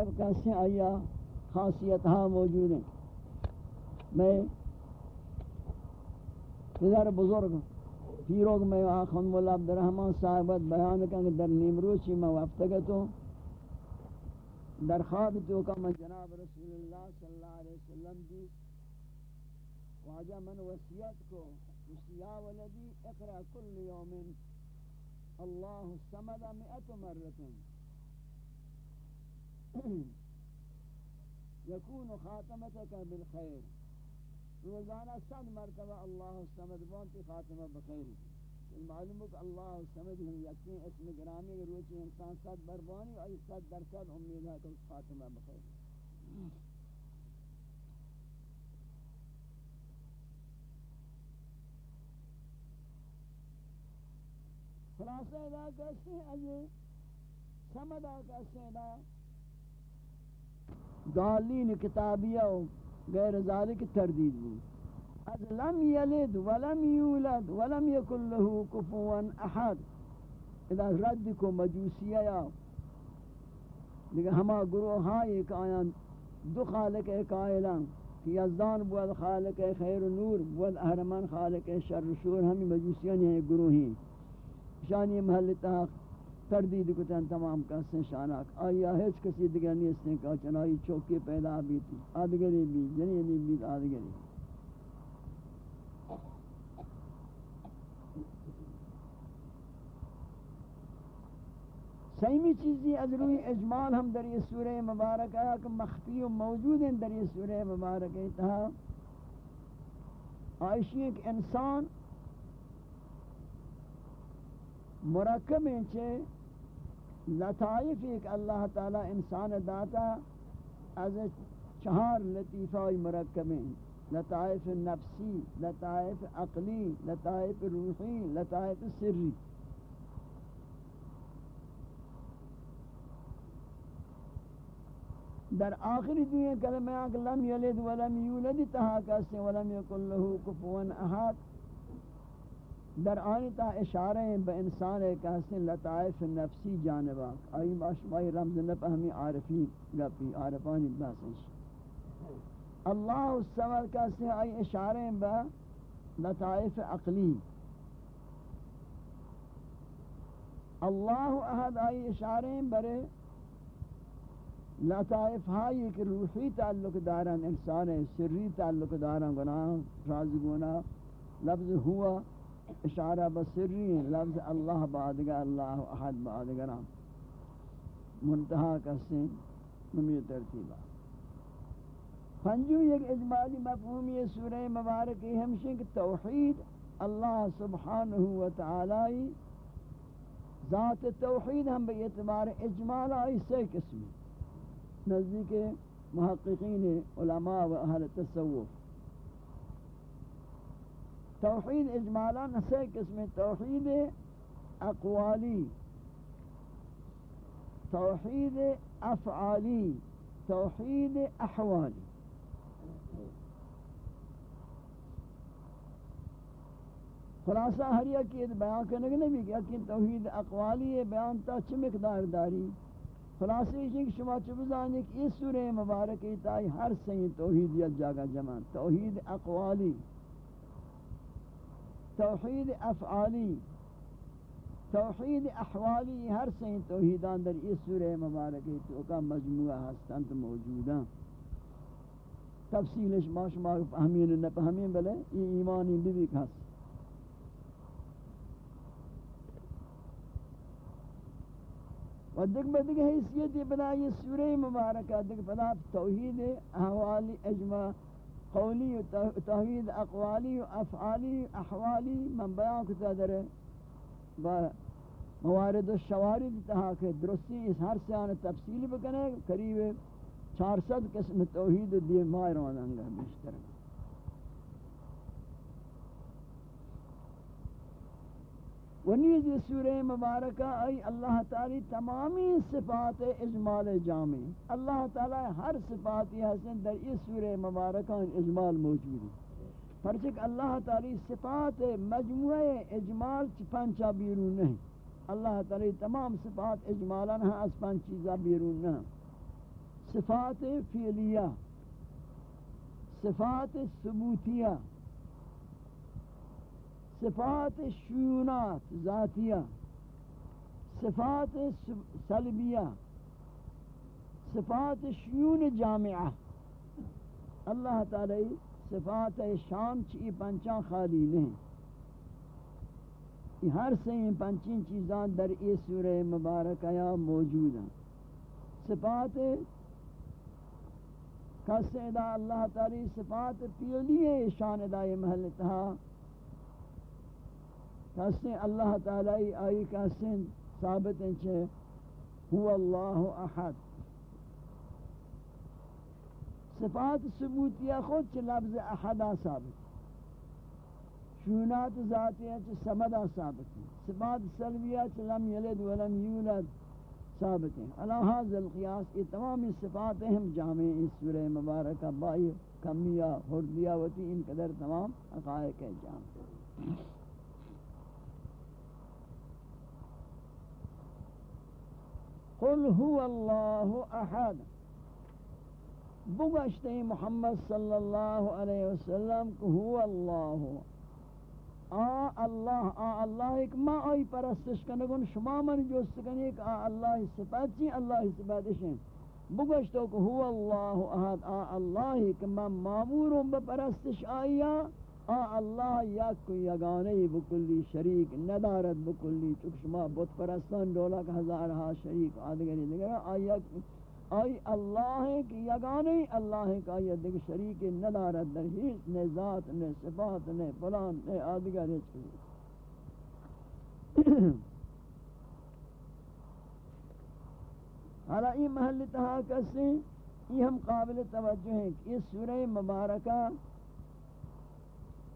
طائف کیسے آیا خاصیت ہاں موجود ہیں۔ میں پدر بزرگ، پیروگ میں آخون مولا عبدالرحمن صاحبت بیان کہ در نیمروچی میں وفتگتوں در خواب تو کا من جناب رسول اللہ صلی اللہ علیہ وسلم دی واجہ من وصیت کو یا ولدی اقرا کل یوم، اللہ الصمد مئت مرت یکون خاتمتک بالخیر روزانہ صد مرتبہ اللہ الصمد بانتی خاتمہ بخیر. معلوم کہ اللہ سمجھ ہم یقین اسم گرامی کے انسان صد بربانی اور صد درصد امید ہے کہ خاتمہ بخیر. خلاصہ ادا کہتے ہیں اجے کہتے ہیں دالین کتابیہ و غیر ذالک تردید بود. از لم یلد ولم یولد ولم یکن له کفوا احد. اذا رد کو مجوسیہ یا. لیکن ہما گروہ ہاں ایک آیان دو خالق ایک آئلان کہ یزدان بود، خالق خیر نور بود احرمان خالق شر شور ہمیں مجوسیان ہیں گروہ ہیں شانی محل تحق تردید کتن تمام کسن شاناک. آیا ہیچ کسی دیگر نیستیں کہ چنائی چوکی پیدا بھی تھی آدگری بھی جنینی بھی آدگری. سیمی چیزی از روی اجمال ہم در یہ سورہ مبارک آیا کہ مخفی و موجود ہیں در یہ سورہ مبارک. تھا آئیشی ایک انسان مرکب ہیں چھے لطائف ایک اللہ تعالی انسان داتا از چہار لطیفہ مرکب ہیں لطائف نفسی، لطائف عقلی، لطائف روحی، لطائف سری۔ در آخری دنیا کلمہ کہ لم یلد ولم یولد تہا کسی ولم یکن له کفوا احد۔ در آنی تا اشارہ ہیں با انسان ایک کسی لطائف نفسی جانبا آئی ماشمائی رمز نفہمی عارفین گپی عارفانی باسنش اللہ السمد کسی آئی اشارہ ہیں با لطائف عقلی. اللہ احد آئی اشارہ ہیں برے لطائف ہائی کہ روحی تعلق داران انسان سری تعلق داران گناہ، راز گنا لفظ ہوا اشارہ بسری لفظ اللہ بادگا اللہ احد بادگا منتہا کسیں نمی ترتیبہ۔ پنجو یک اجمالی مفہومی سورہ مبارکی ہمشن کہ توحید اللہ سبحانہ وتعالی ذات توحید ہم بے اعتبار اجمال آئی سے قسمی نزدیک محققین علماء و اہل تصوف۔ توحید اجمالا سے قسم توحید اقوالی توحید افعالی توحید احوالی. خلاصہ ہر یک بیان کرنے کے نبی کہ توحید اقوالی بیان تا چھ مقدار داری؟ خلاصی کہ شما چھ بزانی کہ اس سورہ مبارک تائی ہر سین توحیدیت جاگا جمع توحید اقوالی. توحید افعالی، توحید احوالی، ہر سین توحیدان در اس سورہ مبارک تو کا مجموعہ ہستند موجودا تفصیلش ما شما فهمین نہ فهمین بلے، یہ ایمانی بھی بھی و دیکھ میں دیکھ حیثیت بنا یہ سورہ مبارکہ، دیکھ بنا توحید احوالی اجماع قولی و توحید اقوالی و افعالی و احوالی من بیان کتا در با موارد و شوارد تہا کہ درستی اس ہر سیان تفصیل بکنے قریب چار ست قسم توحید دیئے مائر آنگا بیشتر ونیز جی سورہ مبارکہ، ای اللہ تعالی تمامی صفات اجمال جامع، اللہ تعالی ہر صفاتی حسن در اس سورہ مبارکہ اجمال موجود ہے پرچک اللہ تعالی صفات مجموعہ اجمال پنچا بیرون نہیں اللہ تعالی تمام صفات اجمالا ہاں از پنچ چیزا بیرون نہیں صفات فعلیہ، صفات ثبوتیہ صفات شیونات ذاتیہ. صفات سلبیہ. صفات شیون جامعہ. اللہ تعالی صفات شان چی پنچان خالی نہیں. ہر سے پنچین چیزان در ای سورہ مبارکہ یا موجود ہیں. صفات کس ادا اللہ تعالی صفات پیلی ہے شان ادا یہ محل تہا کس اللہ تعالی آئی کس ثابت ہیں چھے هو اللہ احد۔ صفات ثبوتیہ خود چھ لفظ احدا ثابت۔ شونات ذاتیہ چھ سمدہ ثابت ہیں۔ صفات سلویہ چھ لم یلد ولم یولد ثابت ہیں۔ علا حاضر القیاس، یہ تمام صفات ہم جامع اس سورہ مبارکہ بائی کمیہ حردیہ وتی، ان قدر تمام حقائق جامع۔ قل هو الله احد بگشتے محمد صلی اللہ علیہ وسلم کو هو اللہ آ اللہ آ اللہ ایک ما آئی پرستش کنگن، شما من جوست کنی ایک آ اللہ صفات چی، اللہ صفات شن بگشتو کو هو اللہ احد آ اللہ ایک ما معمورم بپرستش آئیا آ اللہ یک کو یگانے بکلی شریک، ندارد بکلی چک شما بت پرستان دولا کا ہزار ہا شریک آدگری دیگر آیا آئی اللہ ہے کہ یگانے اللہ ہے کہ آیا دیکھ شریک ندارد. در ہیچ نے ذات نے صفات نے فلان نے آدگر چیز. حالا یہ محل تہا کسی یہ ہم قابل توجہ ہیں کہ اس سورہ مبارکہ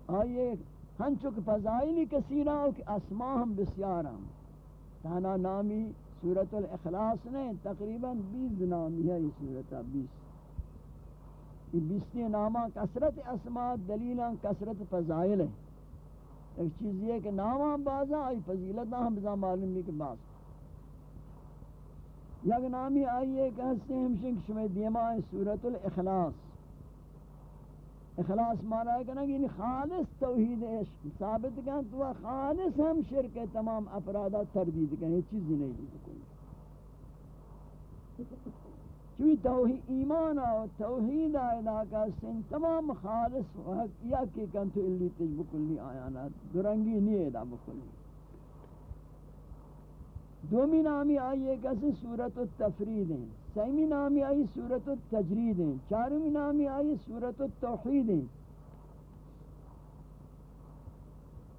آئیے ہنچک فضائلی کثیرہ کہ اسماء ہم بسیارہ تانا نامی سورة الاخلاص نے تقریباً بیس نامی ہے یہ سورتہ بیس۔ یہ بیستی نامہ کسرت اسماء دلیلہ کسرت فضائل ہے ایک چیز یہ کہ نامہ بازا آئی فضیلتہ ہم بزا معلوم بھی کہ باز یک نامی آئیے کہ ہستے ہمشن شمی دیمہ سورة الاخلاص۔ اخلاص مانا ہے کہ یعنی خالص توحید عشق. ثابت کہ تو خالص ہم شرک تمام افرادہ تردید کہ یہ چیز نہیں دید کوئی. چوی توحید ایمان آو توحید آئیدہ کا سن تمام خالص و حقیہ کی کنتو اللی تجب کلی آیانا درنگی نہیں ایدہ بکلی دومی نامی آئیے کسی صورت التفرید ہیں، سیمی نامی آئی صورت التجرید ہیں چارمی نامی آئی صورت التوحید ہیں۔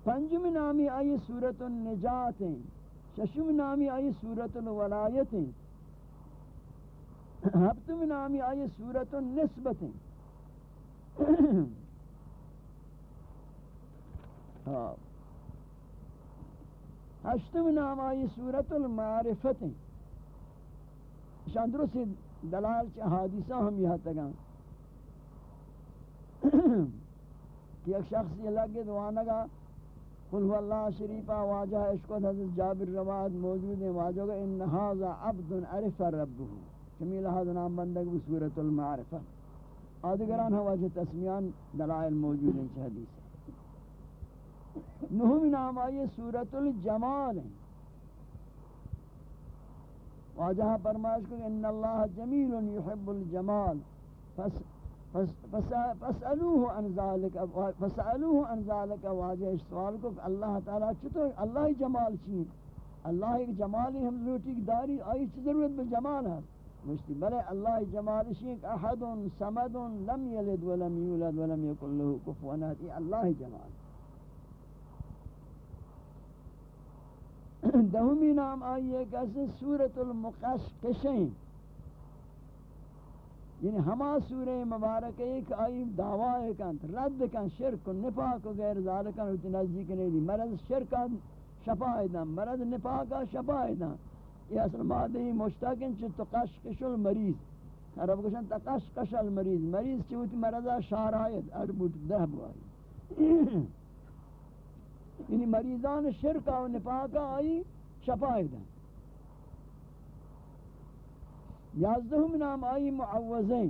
پنجمی نامی آئی صورت النجات ہیں، ششمی نامی آئی صورت الولایت ہیں۔ ہفتمی نامی آئی صورت النسبت ہیں۔ ہاں۔ ہشتم نام آئی صورت المعرفت. ہیں شان درست دلال چا حادثہ ہم یہاں تگا کہ ایک شخص یہ لگے دوانگا قل هو اللہ شریفہ واجہ عشقت حضرت جابر رواد موجود ہیں واجہ گا انہذا عبد عرف ربہ کمی لحاظ نام بندگ بصورت المعرفہ آدھگران ہوا جو تسمیان دلائل موجود ہیں حدیث. نہمی نام آئیے سورت الجمال. ہیں واجہ فرمائش کو ان اللہ جمیل یحب الجمال. فسألوه عن ذلك فسألوه عن ذلك واجہ سوال کو اللہ تعالی چطور اللہ جمال چین اللہ ایک جمالی ہم لوٹی داری، آئی چی ضرورت بالجمال ہے؟ مشتی بلے اللہ جمال شیک احد سمد لم یلد ولم یولد ولم یکن له کفوا احد اللہ جمال دہمی نام آئیے کیسے سورت المقشقشیں یعنی ہما سورہ مبارک ایک آئی دعوی کن رد کن شرک و نفاق و غیر ذالکن ہوتی نزدیک نہیں دی۔ مرض شرک شفایدن مرض نفاق شفایدن یہ اصل مادہی مشتاقن چھ تقشقش المریض۔ عرب کشن تقشقش المریض۔ مریض چھ ہوتی مرضا شارایت اربوت دہ بوائی یعنی مریضان شرک و نفاق آئی شفائی دن یازدہم نام آئی معوزیں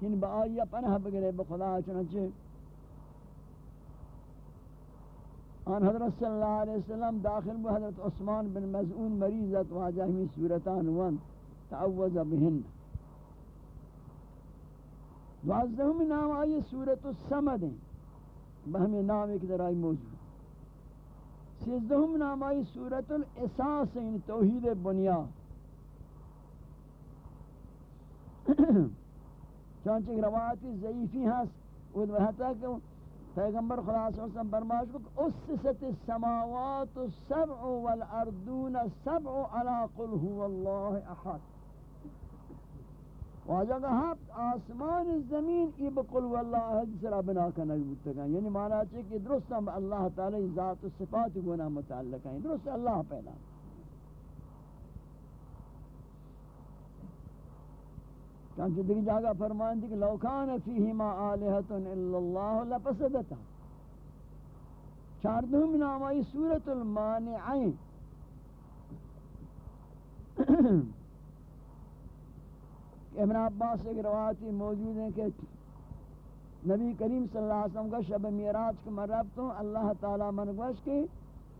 کن با آئی پناہ بگرے بخدا چنانچہ آن حضرت صلی اللہ علیہ وسلم داخل بو حضرت عثمان بن مزعون مریضت واجہ ہمیں صورتان ون تعوذ بہن دوازدہم نام آئی سورت السمد ہیں بہمی نام ایک در آئی موجود سیزدہم نامائی سورت الاساس ان توحید بنیاد. چونچہ روایتی ضعیفی ہست، وہ حتی کہ پیغمبر خدا صلی اللہ علیہ وسلم برماش کو اسست السماوات السبع والارضون السبع على قل هو الله احد. واجہ کہ ہفت آسمان زمین ای بقل واللہ احد سرا بنا کا نگبت گا یعنی معنی ہے کہ درست ہم اللہ تعالی ذات و صفات گناہ متعلق ہیں۔ درست اللہ پیدا۔ چانچہ دیکھ جاگہ فرمان دی کہ لو کان فیہما آلہت الا اللہ لپسدتا چاردہم نامائی سورة المانعین ابن عباس ایک روایتی موجود ہیں کہ نبی کریم صلی اللہ علیہ وسلم کا شب میراج کے مرب تو اللہ تعالی من گوش کے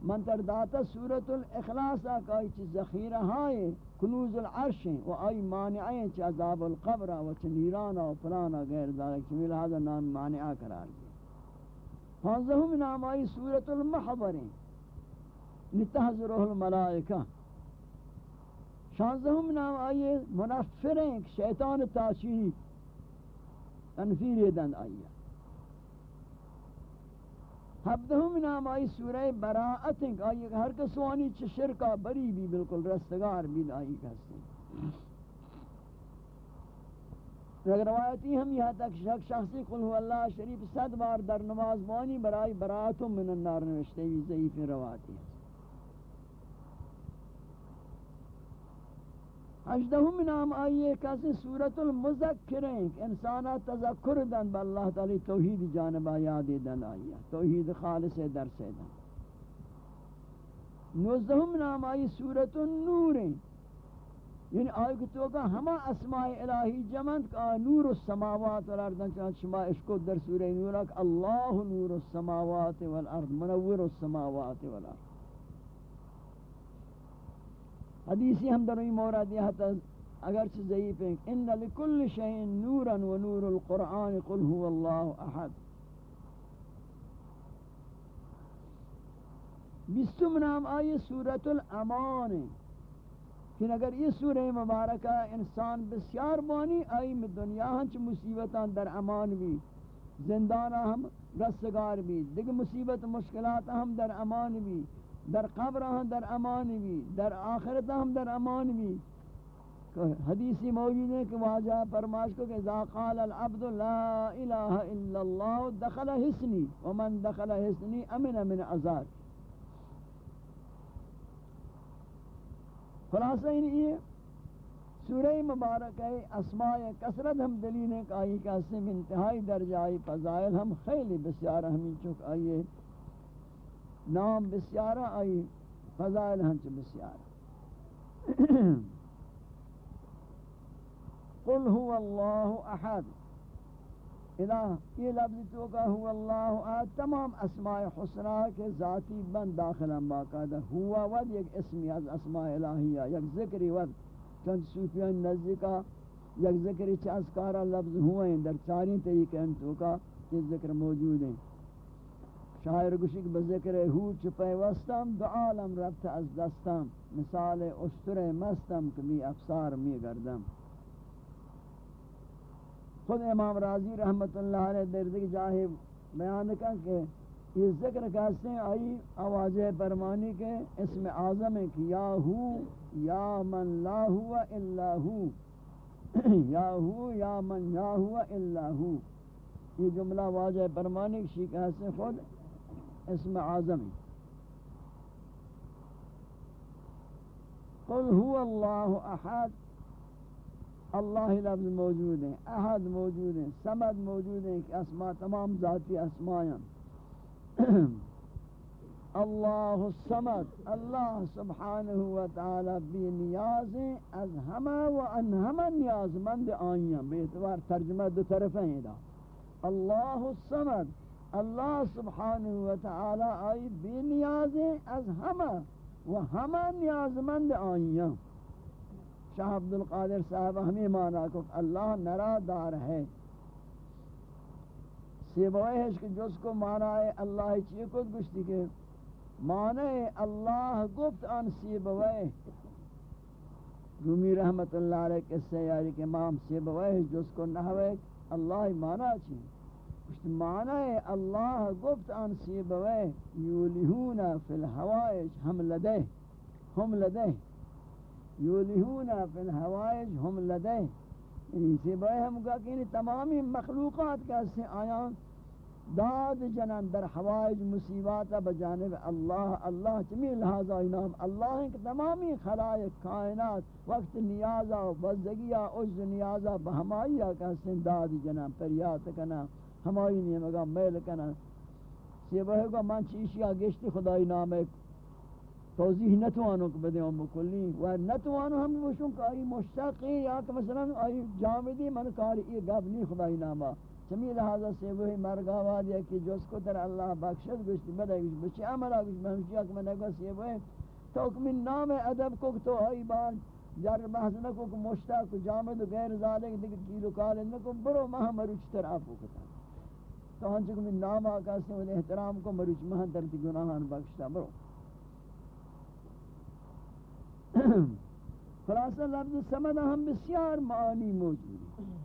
من تر داتا سورة الاخلاص آکائی چیز ذخیرہ ہائے، کنوز العرش ہیں و آئی مانعیں چی عذاب القبر و چی نیرانا و پرانا غیر ذالک چمی لہذا نام مانعہ قرار دیا۔ حاضرہم نام آئی سورة المحبر ہیں۔ نتحضرہ الملائکہ۔ شانزہم نام آئی منفر ہیں کہ شیطان تاشیری تنفیر دن آئی ہفتہم نام آئی سورہ براعت ہیں کہ آئی ہر کسوانی چھ شرکا بری بھی بالکل رستگار بھی آئی کہستے ہیں اگر روایتی ہم یہاں تک شخص شخصی قل ہو اللہ شریف صد بار در نماز بانی برائی براعتم من النار نوشتے ہیں ضعیف روایتی ہیں اجدہم نام آئیے کسی سورة المذکرین انسانا تذکر دن با اللہ تعالی توحید جانبا یاد دن آئیے، توحید خالص در سے دن۔ نوزدہم نام آئی سورة النورین یعنی آئی کہ تو کہا ہما اسماء الہی جمند کا نور السماوات والارض چاہت شما اشکو در سورہ نورک اللہ نور السماوات والارض، منور السماوات والارض۔ حدیثی ہم در این مورد یہ حتی اگرچہ ضعیف ہیں۔ ان لکل شیء نورا و نور القرآن قل هو اللہ احد۔ بیستم نام آئی سورة الامان ہے کہ اگر یہ سورہ مبارکہ انسان بسیار بانی آئی میں دنیا ہنچ مصیبتان در امان بھی زندانہ ہم رستگار بھی، دیکھ مصیبت مشکلات ہم در امان بھی۔ در قبر ہم در امان بھی در آخرت ہم در امان بھی حدیثی موجود ہے کہ واجہ فرماش کو کہ اذا قال العبد لا الہ الا اللہ دخل حسنی، ومن دخل حسنی امن من عذاب۔ خلاصہ ہی یہ سورہ مبارک ہے، اسماء کثرت ہم دلیل ہے کہ آئی کہ اس میں انتہائی درجہ آئی، فضائل ہم خیلی بسیار ہمیں چک آئیے نام بسیارہ آئی، فضائل ہنچ بسیارہ۔ قل هو اللہ احد۔ اذا یہ لفظ تو کا هو اللہ احد، تمام اسماء حسنہ کے ذاتی بند داخل ہم باقاعدہ۔ ہوا ود ایک اسمی از اسماء الہیہ یک ذکری ود۔ چند صوفیان نزدیکا یک ذکری چھ اذکارہ لفظ ہوئے در چاریں طریقے ان تو کا یہ ذکر موجود ہیں۔ شاعر گوشک بذکر ہو چپے وستم دو عالم ربط از دستم. مثال اشتر مستم کبھی افسار می گردم. خود امام راضی رحمت اللہ علیہ دردگ جاہے بیان کر کہ یہ ذکر کہتے ہیں آئی آواز پرمانی کے اسم اعظم ہے کہ یا ہو یا من لا ہوا الا ہو یا ہو یا من یا ہوا الا ہو یہ جملہ واجہ پرمانی کی کہتے ہیں خود اسم اعظم۔ قل هو اللہ احد۔ اللہ لفظ موجود ہیں۔ احد موجود ہیں۔ سمد موجود ہیں کہ اسماء تمام ذاتی اسماء ہیں۔ اللہ السمد اللہ سبحانہ و تعالی بی نیاز از ہمہ و ان ہمہ نیاز مند آئیاں بے اعتبار ترجمہ دو طرف ہیں۔ دا اللہ السمد اللہ سبحانہ و تعالی آئی بی نیاز از ہمہ و ہمہ نیاز مند آئیاں شاہ عبدالقادر صاحب ہمیں مانا کو اللہ نرا دار ہے۔ سیبوئے ہے کہ جس کو مانا ہے اللہ چیئے کو گشتی کہ معنی اللہ گفت ان سیبوئے رومی رحمت اللہ علیہ قصہ یاری کے امام سیبوئے جس کو نحوے اللہ مانا چی کچھ معنی اللہ گفت ان سیبوئے یولیہون فی الحوائج ہم لدے ہم لدے۔ یولیہون فی الحوائج ہم لدے۔ یعنی سیبوئے ہم کہا کہ یعنی تمامی مخلوقات کیسے آیاں داد جنان در حوائج، مصیبات بجانب اللہ اللہ چمی لہذا انام اللہ ہیں کہ تمامی خلائق، کائنات، وقت نیازہ و بزدگیہ عز نیازہ بہمائیہ کا داد جنان، پریات کنا۔ ہمائی نہیں مگا میل کنا سیبہ ہے کہ من چیشیا گشتی خدای نام ایک توضیح نتوانو کہ بدے ہم بکلی و نتوانو ہم بوشن کہ آئی مشتاقی یا کہ مثلا آئی جامدی، من کاری یہ گب نہیں خدای نامہ۔ چمی لہذا سے وہی مرگا وادیا کہ جس کو در اللہ بخشد گشت بدا گشت، بچے عملہ گشت بہمشیہ کہ میں نگا سے وہی تو من نام ادب کو تو آئی بان جر بحث نکو کہ مشتاق جامد و غیر ذالک دیکھ کیلو کالے نکو، برو مہا مروچ تر آپ کو کتا تو ہنچہ من نام آقا سے وہ احترام کو مروچ مہا تر گناہان بخشتا برو۔ خلاصہ لفظ سمدہ ہم بسیار معانی موجود ہیں۔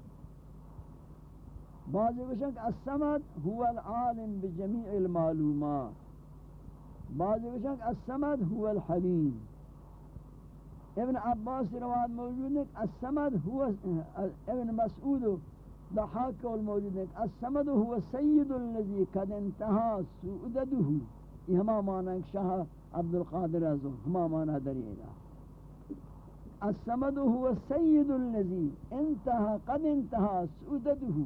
بعضی وشک السمد هو العالم بجميع المعلومات۔ بعضی وشک السمد هو الحلیم۔ ابن عباس رواد موجود ہے کہ السمد هو ابن مسعود ضحاك الموجود ہے السمد هو السيد الذي قد انتهى سؤدده. یہ ہما معنی شاہ عبد القادر ازو ہما معنی دریئے السمد هو السيد الذي انتهى قد انتهى سؤدده.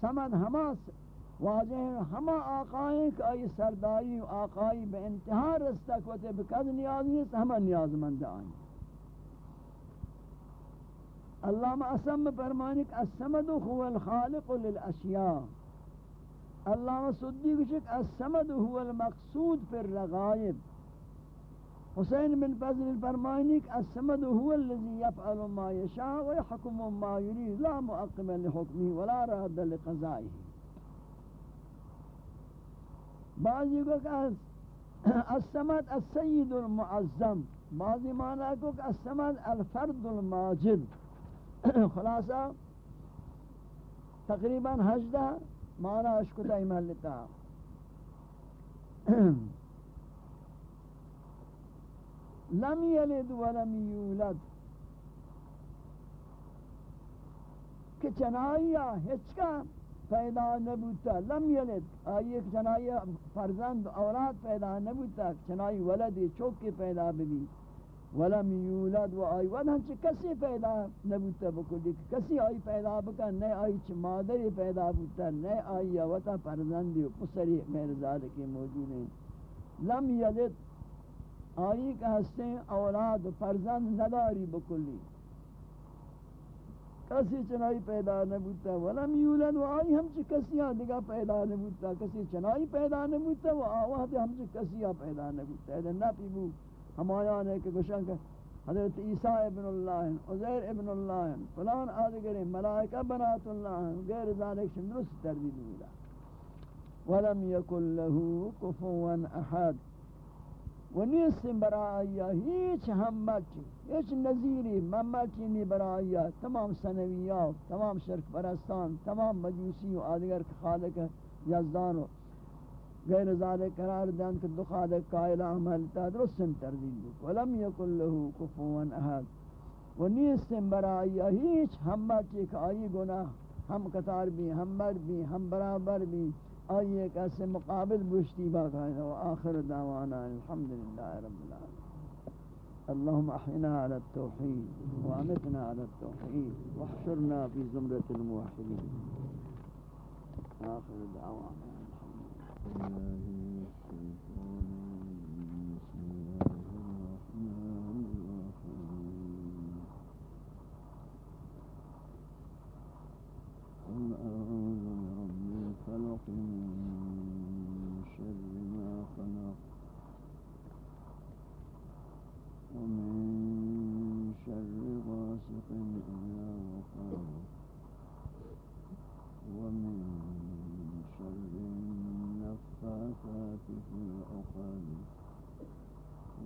سمد ہما واضح ہما آقائیں کہ آئی سرداری آقائی بے انتہا رستک وتے بکد نیاز نیست ہما نیاز مند آئیں۔ اللہ اسم فرمانی کہ السمد هو الخالق للاشیاء اللہ صدیق شک السمد هو المقصود في الرغائب. حسین بن فضل الفرمانی کہ السمد هو الذي يفعل ما يشاء ويحكم ما يريد لا مؤقم لحكمه ولا راد لقضائه. بعضی کو کہ السمد السید المعظم. بعضی معنی کو کہ السمد الفرد الماجد. خلاصہ، تقریباً ہجدہ معنی اشکتا ایمالتا لم یلد ولم یولد. کہ چنائیہ ہچکا پیدا نبوتا لم یلد. آئیے کہ چنائیہ فرزند، اولاد پیدا نبوتا چنائی ولدی، چوکی پیدا بھی ولم یولد و آئی ود ہنچ کسی پیدا نبوتا بکلی کسی آئی پیدا بکا نئے آئی چھ مادری پیدا بوتا نئے آئی وطا فرزندی و پسری میرزاد کے موجود ہیں. لم یلد. آئی کہ ہستے اولاد فرزند نداری بکلی کسی چنائی پیدا نبوتا ولم یولد و آئی ہم چی کسیاں دیگا پیدا نبوتا کسی چنائی پیدا نبوتا و آوات ہم چی کسیاں پیدا نبوتا ایدن نپی بو ہم آیان ہے کہ گوشن کہ حضرت عیسیٰ ابن اللہ ہیں عزیر ابن اللہ ہیں فلان آدگر ملائکہ بنات اللہ ہیں غیر ذالک شمدرس تردید مولا ولم یکن له کفوا احد۔ و نیست برای هیچ همتی هیچ نظیری ممتی نی برای تمام سنویات تمام شرک پرستان، تمام مجوسی و آدگر خالق یزدان و غیر ذالک قرار دن کہ دو خالق قائل عمل تا درست تردید بود ولم یکن له کفوا أحد. و نیست برای هیچ همتی که آئی گناہ ہم قطار بھی ہم مر بھی ہم برابر بھی آئیے کیسے مقابل بشتی باقاعدہ وآخر دعوانا الحمدللہ رب العالمين اللهم احينا على التوحيد وامتنا على التوحيد واحشرنا في زمرة الموحدين آخر دعوانا. Mm-hmm.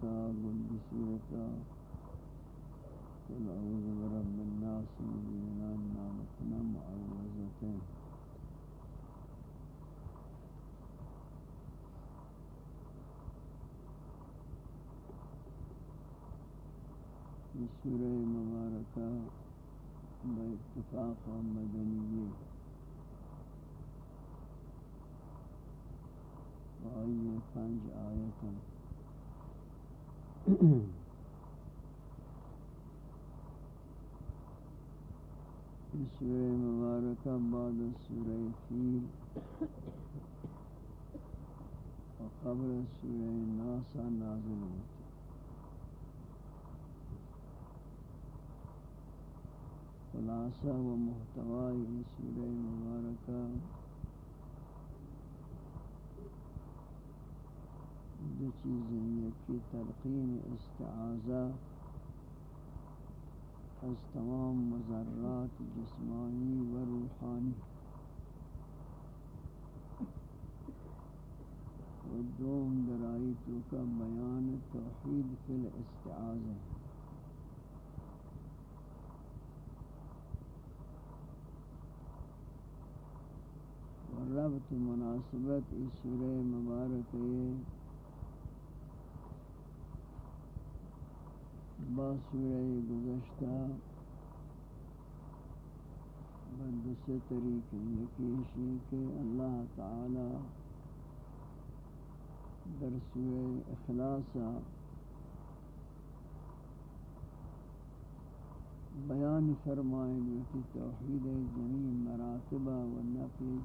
سورة قل بسورة قل أعوذ برب الناس من الجنان نامتنا معوذتين. سورة مباركة باتفاق مدنية وآية پنج آية سورة مباركة بعد سورة فيل وقبل سورة الناس نازل ہوتی خلاصہ و محتوائی سورہ مبارکہ دو چیزیں یکی تلقین استعاذہ از تمام مذرات جسمانی و روحانی. و دوم درائی تو کا بیان توحید فی الاستعاذہ ربط مناسبت اس سورہ مبارک با سورہ گزشتہ بند سے طریقے یقینی کہ اللہ تعالی در سورہ اخلاص بیان فرمائیں کہ توحید جمیع مراتبہ و نفی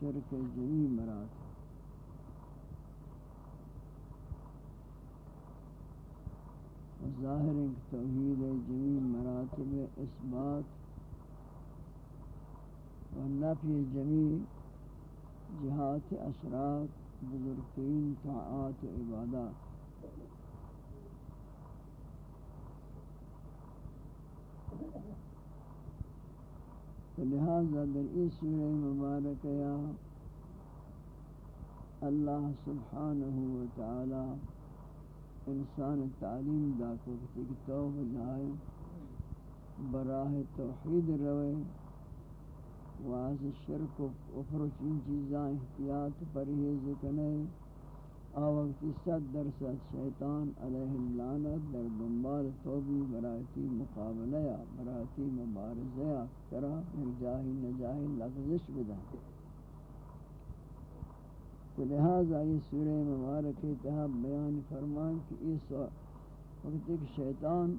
شرک جمیع مراتب ظاہر ہے کہ توحید جمیع مراتب اثبات و نفی جمیع جہات اشراق بزرگترین طاعات و عبادات۔ لہذا در اس سورہ مبارک یا اللہ سبحانہ و تعالی انسان تعلیم دا کو کہ توبہ جائے براہ توحید روے واز شرک و کفر چین چیزاں احتیاط پرہیز کنے آوقتی صد درصد شیطان علیہ اللعنت در دنبال توبی برایتی مقابلہ برایتی مبارزہ کرا جاہی نجاہی لفظش بدا تو لہذا یہ سورہ مبارک اتحاب بیان فرمان کہ اس وقت ایک شیطان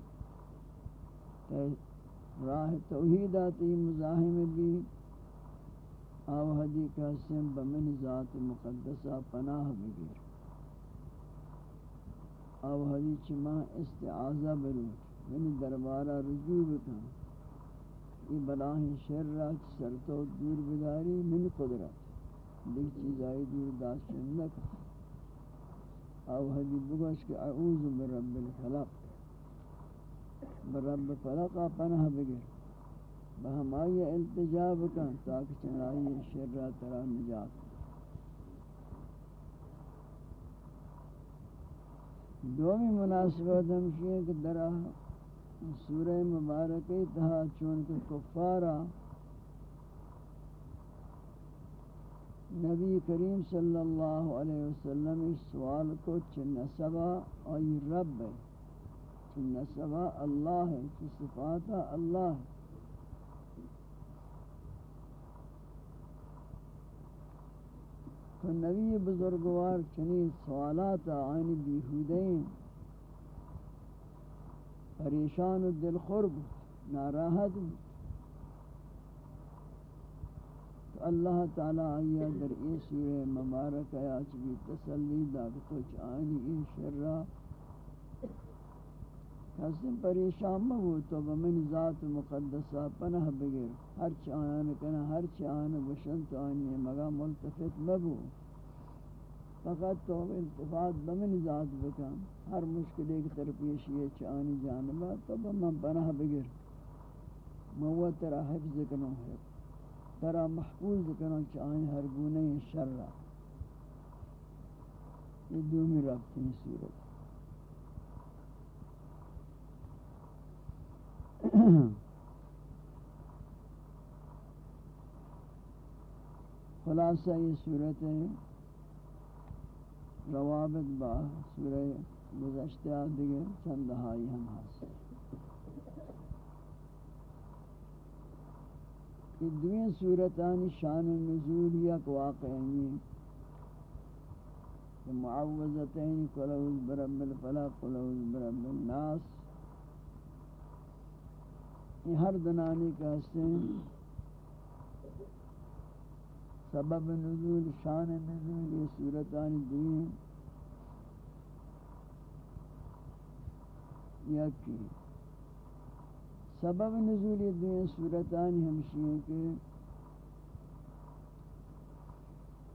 راہ توحید آتی مزاحم بھی آوہدی کا سم بمن ذات مقدسہ پناہ بگیر۔ او حدی چما استعاذہ برو یعنی دربارہ رجوع بکن۔ یہ بلاہی شر را سرتو دور بداری، من قدرت۔ دیکھ چیز آئی دور داشت شندک او حدی بگوش کہ اعوذ برب الخلق برب فلقا پناہ بگر. بہم آئی التجا بکن تاکہ چنائی شر را ترا نجات. دومی مناسبت ہمشی ہے کہ درہ سورہ مبارکی تہا چونکہ کفارا نبی کریم صلی اللہ علیہ وسلم اس سوال کو چن آئی رب ہے، چن اللہ ہے، چن صفاتہ اللہ ہے۔ تو نبی بزرگوار چنی سوالات آئین بیہودین، پریشان و دل خرب ناراحت بود۔ اللہ تعالی آیا در ای سورہ مبارک آیا چبی تسلی داد، کچھ آنی این شرہ کسی پریشان مبو تو بمن ذات مقدسہ پناہ بگیر۔ ہر چاہاں کنا، ہر چاہاں بشن تو آنی مگا ملتفت مبو فقط تو التفات بمن ذات بکن۔ ہر مشکل ایک طرف یہ چاہانی جانبا، تو بمن پناہ بگیر۔ موتر حفظ کنو ہے۔ ترا محفوظ کرن چاہیں ہر گونے شر را. یہ دومی رابطی صورت خلاصہ یہ صورت ہے روابط با سورہ گزشتہ دیگر چند چندہائی ہم حاصل کہ دویں صورتان شان نزول یک واقعی معوذتین قلوز برب الفلق قلوز برب الناس۔ یہ ہر دنانی کا حسن سبب نزول، شان نزول، یہ صورتان دویں یکی سبب نزول دین صورتان ہمشی ہیں کہ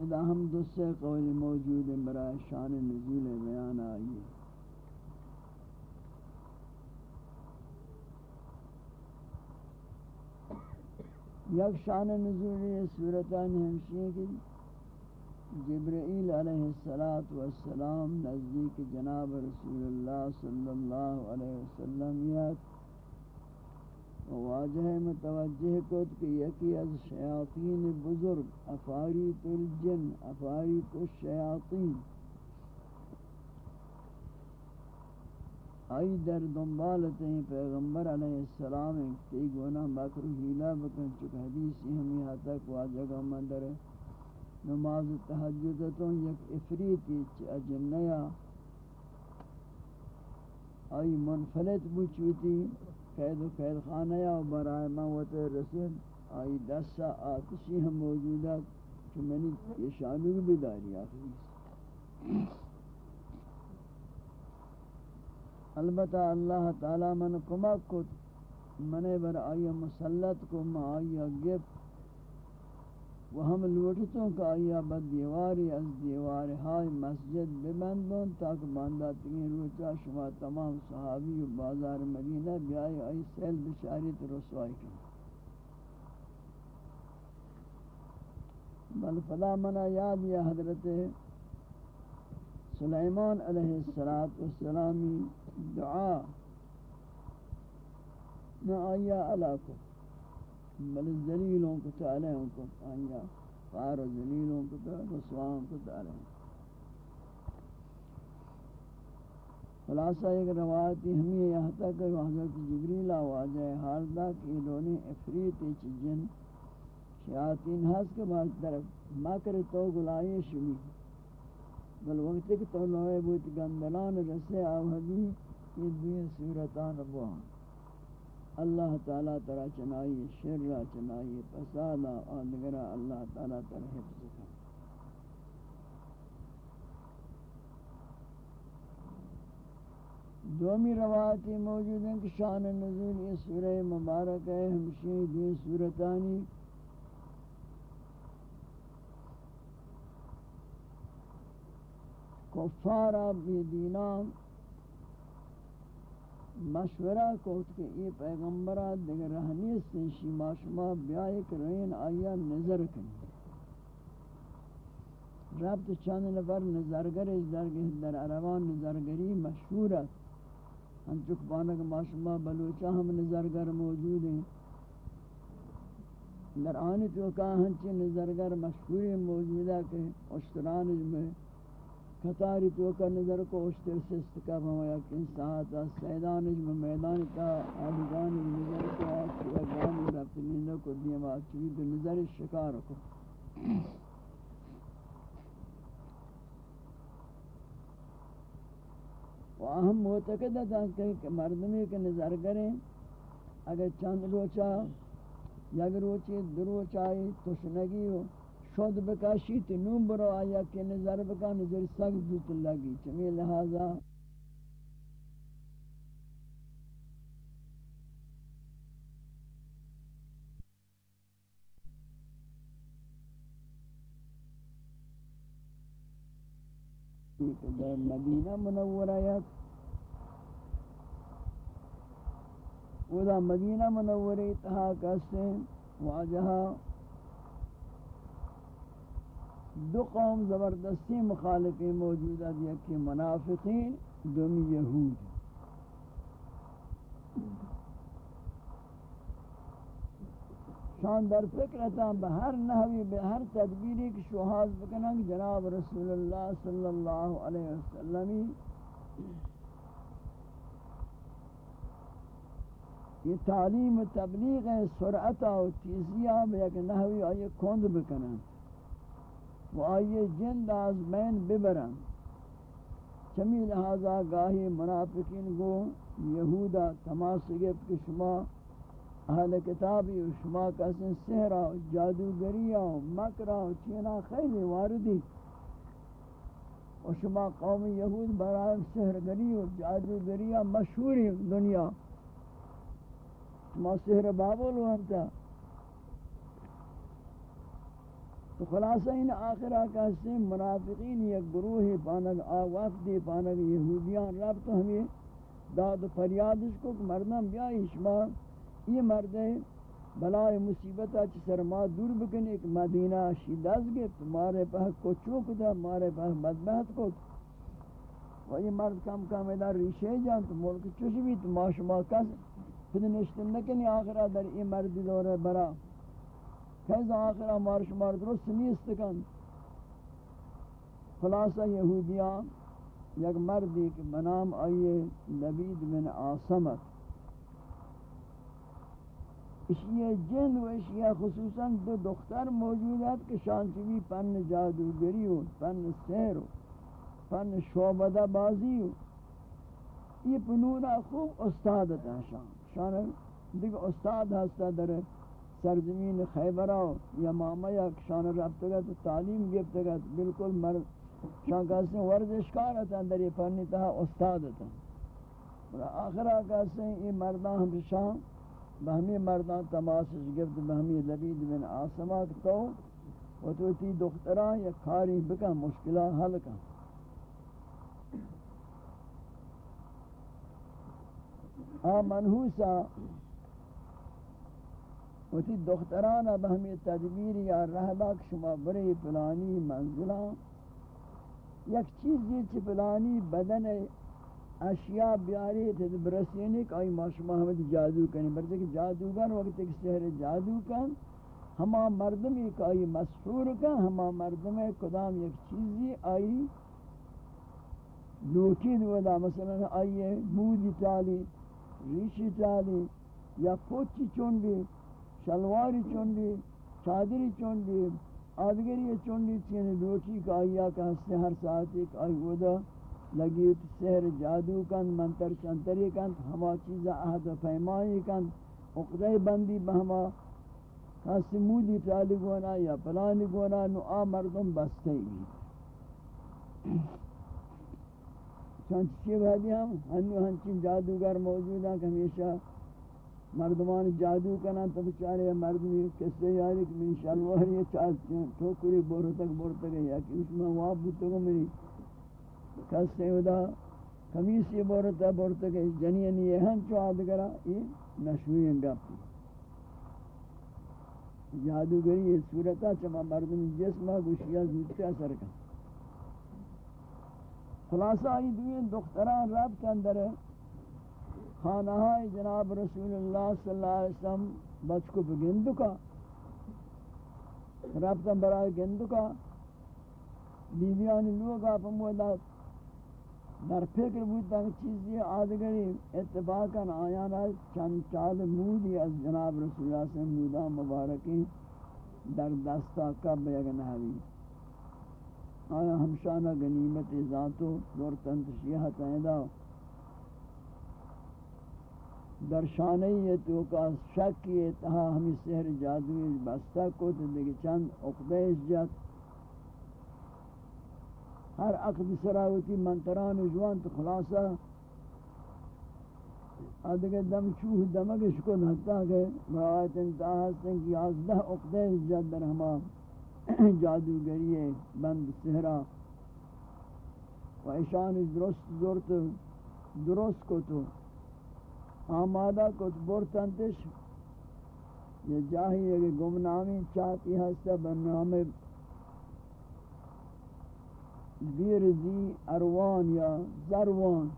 ادا ہم دوسرے قول موجود ہیں برای شان نزول بیان آئی یک شان نزول صورتان ہمشی ہیں کہ جبرائیل علیہ السلام نزدیک جناب رسول اللہ صلی اللہ علیہ وسلم یک واجہ متوجہ کت کہ یکی از شیاطین بزرگ، افاریت الجن، افاریت الشیاطین۔ آئی در دنبالت ہیں پیغمبر علیہ السلام تی گونا مکر حیلہ بکن چکہ حدیثی ہمیں یہاں تک واجہ کا مندر نماز تحجدتوں یک افریتی چا جنیا آئی منفلت بچوتی۔ قید و قید خانہ یا برائے موت رسید، آئی دس سا آتشی ہم موجودہ کہ میں نے یہ شامل بھی داری آخری. البتہ اللہ تعالی من کمک کو منے بر آئی مسلط کو ما آئی گفت و ہم لوٹتوں کا آیا بد دیواری از دیوار ہائی مسجد ببندون تاک باندہ تین روچا شما تمام صحابی و بازار مدینہ بیائی آئی سیل بشاریت رسوائی کی بل فلا منا یاد یا حضرت سلیمان علیہ السلامی دعا. نہ آیا علاقہ بل ذلیلوں کو تعالی ان کو آنیا فار و ذلیلوں کو تو رسوان کو تعالی خلاصہ ایک روایتی ہمیں یہاں تک کہ حضرت جبریل آواز ہے حال دا کہ انہوں جن، شیاطین ہس کے بعد طرف مکر تو گلائی شمی۔ بل وقت کہ تو نوے بوت گندلان رسے آوہدی، یہ دوئے صورتان بوہاں اللہ تعالی ترا چنائی، شر را چنائی فسادا اور اللہ تعالی تر حفظ کر۔ دومی روایتی موجود ہیں کہ شان نزول یہ سورہ مبارک ہے ہمشی دی سورتانی کفارہ بی دینام مشورہ کوت کہ یہ پیغمبرہ دیگر رہنی سے شما شما بیائی کرین آیا نظر کنی۔ ربط چند نفر نظرگر ازدرگی در عربان نظرگری مشہور ہے ہم چک پانک ما شما بلوچہ ہم نظرگر موجود ہیں۔ در آنی تو کہا ہنچی نظرگر مشہوری موجود ہے کہ اشتران میں کتاری تو کا نظر کو اشتر سے استقاب ہوا کہ ساعت سیدان اجم میدان کا آدھگان نظر کو آتی اگان رفت نیندہ کو دیم آتی تو نظر شکار کو۔ و اہم معتقد تھا کہ مردمی کے نظر کریں، اگر چند روچہ یک روچی دروچ آئی تشنگی ہو شد بکاشی تو نوم برو، آیا کہ نظر بکا، نظر سگ دوت لگی. چمی لہذا در مدینہ منورہ یت ودا مدینہ منورہ تہا کسے واجہا دو قوم زبردستی مخالفی موجود ہے یکی منافقین، دومی یہود شان در فکرتا بہر نحوی بہر تدبیری کی شوحاز بکنن، جناب رسول اللہ صلی اللہ علیہ وسلم یہ تعلیم و تبلیغ سرعت و تیزیہ بیک نحوی آئی کند بکنن۔ و آئیے جند از بین ببرن۔ چمی لہذا گاہی منافقین گو یہودا تماس گفت کہ شما اہل کتابی و شما کسن سہرہ و جادوگریہ و مکرہ و چینا خیلی واردی۔ و شما قوم یہود برای سہرگری و جادوگریہ مشہوری دنیا۔ شما سہر بابل و ہمتا تو خلاصہ ان آخرہ کہتے منافقین یک گروہ پانک آوافدی پانک یہودیان رب تو ہمیں داد و فریادش کو کہ مردم بیا اشما یہ مرد ہے، بلائے مصیبت چی سرما دور بکنے ایک مدینہ شیداز گے تمہارے پاس کو چوک دا، مارے پاس بدبہت کو۔ و یہ مرد کم کم ادھر ریشے جان، تو ملک چوش بھی، تو ما شما کس، پھر نشتن نکنی آخرہ در این مردی دور برا۔ فیض آخر مار شمار درست نیست کن خلاصہ یہودیان یک مردی کہ بنام آئیے لبید بن آسمت اشیاء جن و اشیاء خصوصاً دو دختر موجود ہے کہ شانچوی پن جادوگری ہو پن سیر ہو پن شعبدہ بازی ہو یہ پنونہ خوب استاد ہے شان شان دیکھ استاد ہستا در سرزمین خیبرہ یا ماما یا شان ربطگا تو تعلیم گفتگا بالکل مرد. شان کہتے ہیں ورزشکار ہے اندر یہ پرنی تہا استاد ہے اور آخرہ کہتے ہیں یہ مردان ہم شان بہمی مردان تماسش گفت بہمی لبید بن آسمات تو. و تو تی دختران یا کاری بکا مشکلہ حل کا آ منحوسا وتی دختران اب ہمیں تدبیر یا رہبک شما بری پلانی منزلہ. یک چیز یہ چی پلانی بدن اشیاء بیاری تھے برسینی کہ آئی ما شما ہمیں جادو کرنی برتے کہ جادوگر وقت ایک سہر جادو کن ہما مردمی کہ آئی مسحور کن ہما مردمی کدام یک چیزی آئی لوکی دودا مثلا آئیے مودی چالی ریشی چالی یا پوچی چون بھی شلواری چوندی چادری چوندی آدگری چوندی چین یعنی روچی کا آیا کا ہستے ہر ساتھ ایک آئی ودا لگی سحر جادو کن منتر چنتری کن ہما چیزا عہد و فیمائی کن اقدے بندی بہما ہستے مودی تالی گونا یا پلانی گونا نو آ مردم بستے گی چند چیز بہتی ہم، ہنو ہنچین جادوگر موجود ہیں کہ ہمیشہ مردمان جادو کنا تو بچارے مردمی کسے یاری کہ من شلوار یہ چاہت ٹھوکری بورو تک بورو تک یا کہ اس میں واب بوتو کو میری. کسے ودا کمیسی بورو تک بورو تک جنینی یہ ہم چو آدگرہ یہ نشوی انگاپی جادوگری یہ صورتا چما مردمی جسمہ گوشیا زودتے اثر کن. خلاصہ آئی دوئے دختران رب کے اندر ہے خانہ جناب رسول اللہ صلی اللہ علیہ وسلم بچ کو بگندو کا، رابطہ برای گندو کا، بیویانی لوگا پمودا در فکر بودتا کہ چیزی آدگری اتفاقا آیانا چند چال مودی از جناب رسول اللہ صلی اللہ علیہ وسلم مودا مبارکی در دستا کب یگن حوی آیا ہمشانہ غنیمت ذاتو دور تنتشیح تیدہ در شانه تو کا شک یہ تہا ہمی سحر جادوی بستہ کو تو دیکھ چند عقدہ جات ہر عقد سراوتی منتران جوان تو خلاصہ ادگے دم چوہ دمگش کو نہتا کہ مرایت انتہا سن کی آزدہ عقدہ جات در ہما جادوگری بند سحرہ و ایشان درست زورت درست کو تو آمادہ کت برتنتش یہ جاہی ہے کہ گمنامی چاہتی ہستا بنام بیر زی اروان یا زروان۔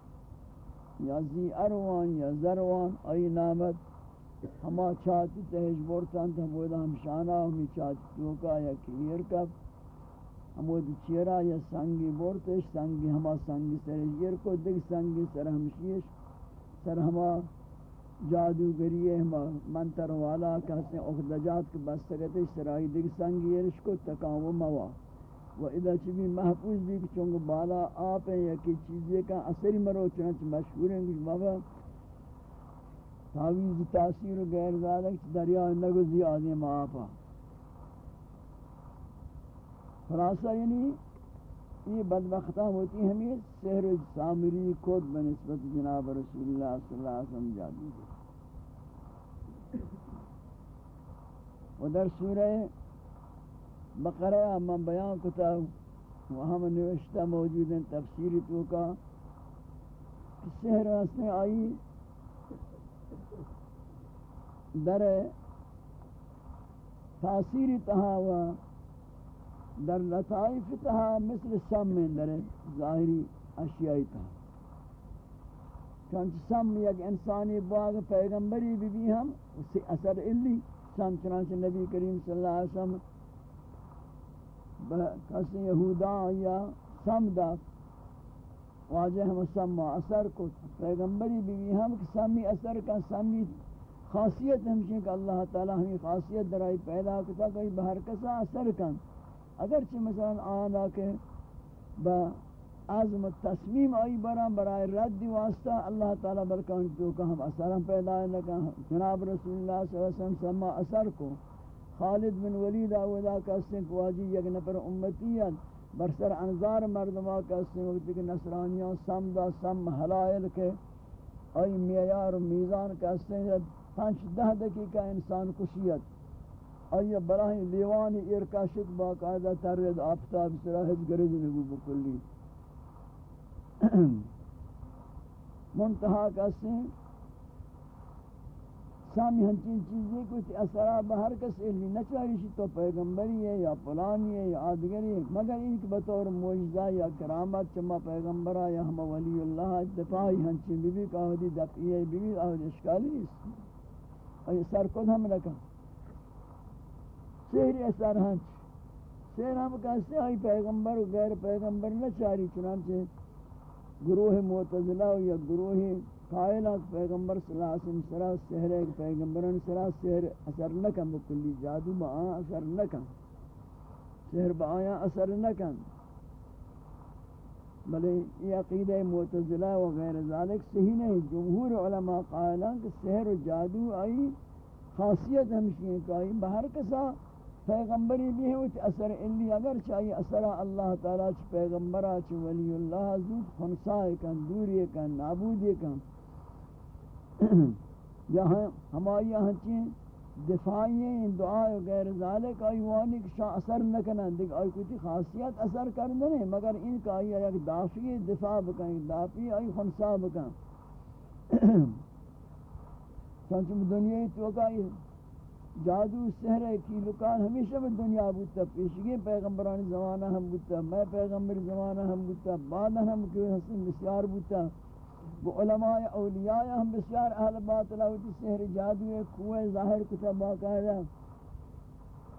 یا زی اروان یا زروان ای نامت ہما چاہتی تہش برتن تا بودا ہم شانہ ہمی چاہتی توکا یا کلیر کب ہمود چیرا یا سنگی برتش، سنگی ہما سنگی سرش کو دیکھ سنگی سر ہمشیش سر ہما جادوگری منتر والا کہتے ہیں اخدجات کے بستگتے سرائی دیکھ سنگی رش کو تکاو موا۔ و اذا چبی محفوظ بھی چونکہ بالا آپ ہیں، یا کی چیزیں کا اثری مرو، چنانچہ مشہور ہیں، کچھ بابا تعویز تاثیر و غیر ذالک دریا نگزی آدم آپا خلاصہ یعنی یہ بدبختہ ہوتی ہمیں سحر سامری کود بنسبت جناب رسول اللہ صلی اللہ علیہ وسلم جادو دے و در سورہ بقرہ من بیان کتا وہاں میں نوشتہ موجود ہیں تفسیری تو کا۔ سحر اسنے آئی۔ در تاثیر تہا و در لطائف تہا مثل سم میں در ظاہری اشیائی تہا۔ چونچہ سم یک انسانی باغ پیغمبری بھی بھی ہم اسی اثر اللی سم چنانچہ نبی کریم صلی اللہ علیہ وسلم کسی یہودا یا سم دا واجہ ہم سم اثر کو پیغمبری بھی بھی ہم سمی اثر کا سمی خاصیت ہمشہ کہ اللہ تعالی ہمیں خاصیت درائی پیدا کتا کہ بہر کسا اثر کن۔ اگرچہ مثلا آنا کہ با عزم تصمیم آئی برام برای رد واسطہ اللہ تعالی برکان تو کہ ہم اثرم پیدا لکا جناب رسول اللہ صلی اللہ علیہ وسلم سما اثر کو۔ خالد بن ولید اولا کہتے کو واجی یک نفر امتیت برسر انظار مردمہ کہتے وقت کہ نصرانیوں سم دا سم حلائل کے۔ آئی میار و میزان کہتے ہیں پانچ دہ دقیقہ انسان کشیت آیا براہی لیوانی ارکاشت باقاعدہ ترد آفتاب سراحت گرز نگو بکلی. منتہا کسی سامی ہنچین چیزیں کچھ اثرہ بہر کس علمی نچاری شی تو پیغمبری ہے یا پلانی ہے یا آدگری ہے مگر ایک بطور موجزہ یا کرامت چما پیغمبرہ یا ہم ولی اللہ دفاعی ہنچین بی بی کہودی دفعی ہے بی بی آہد اشکالی اس اور یہ سر کد ہم رکھا سہر اثر ہنچ سہر ہم کہتے ہیں پیغمبر و غیر پیغمبر نچاری چنانچہ گروہ معتزلہ یا گروہ قائلہ پیغمبر صلی اللہ علیہ وسلم سرا سحر ایک پیغمبران سرا سحر اثر نکن بکلی جادو با آن اثر نکن سحر با آیا اثر نکن بلے یہ عقیدہ معتزلہ و غیر ذالک صحیح نہیں۔ جمہور علماء قائلان کہ سحر و جادو آئی خاصیت ہمشی ہے کہ آئی بہر کسا پیغمبری بھی ہے وچ اثر الی اگر چاہیے اثر اللہ تعالی چ پیغمبرا چ ولی اللہ زود خنسائے کن، دوری کن، نابودی کن۔ یہاں ہماری یہاں چین دفاعی دعا غیر ذالک، آئی وانی کہ شاہ اثر نہ کنن دیکھ آئی کوئی خاصیت اثر کرنے مگر ان کا آئی ایک دافعی دفاع بکن دافعی آئی خنسا بکن۔ چونچہ دنیا تو کا جادو سحر کی لکان ہمیشہ میں دنیا بودتا پیشگی پیغمبرانی زمانہ ہم بودتا میں پیغمبر زمانہ ہم بودتا بعد ہم کوئی حسن بسیار بودتا وہ علماء اولیاء ہم بسیار اہل باطلہ ہوتی سحر جادو کوئے ظاہر کتا باقاعدہ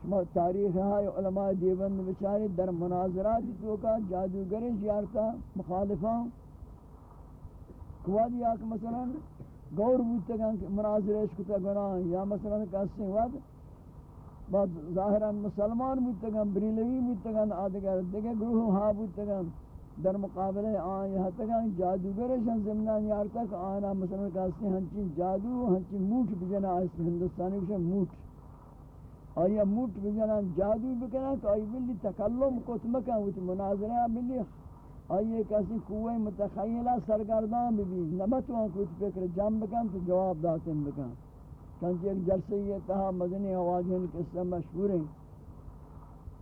شما تاریخ ہے، علماء دیوبند بچاری در مناظرات تو کا جادوگری زیارتا مخالفاں۔ کوادی آکھ مثلا گور بودتگان کہ مناظرش کتا گناہ یا مثلا کسی وقت بعد ظاہرا مسلمان بودتگان بریلوی بودتگان آدگر دیگر گروہ ہاں بودتگان در مقابلے آن یہاں تک آن جادوگرشن زمنان یار تک آنا مثلا کہاستے ہیں ہنچین جادو ہنچین موٹ بجنا آئیس ہندوستانی کشن موٹ آیا موٹ بجنا جادو بکنا کہ آئی بلی تکلم کتمکا ہوتی مناظرہ بلی آئیے کسی قوی متخیلہ سرگردان بھی بھی نبتوان کچھ فکر جم بکن تو جواب داتن بکن. چنچہ ایک جلسے یہ تہا مدنی آوازین قصہ مشہور ہیں.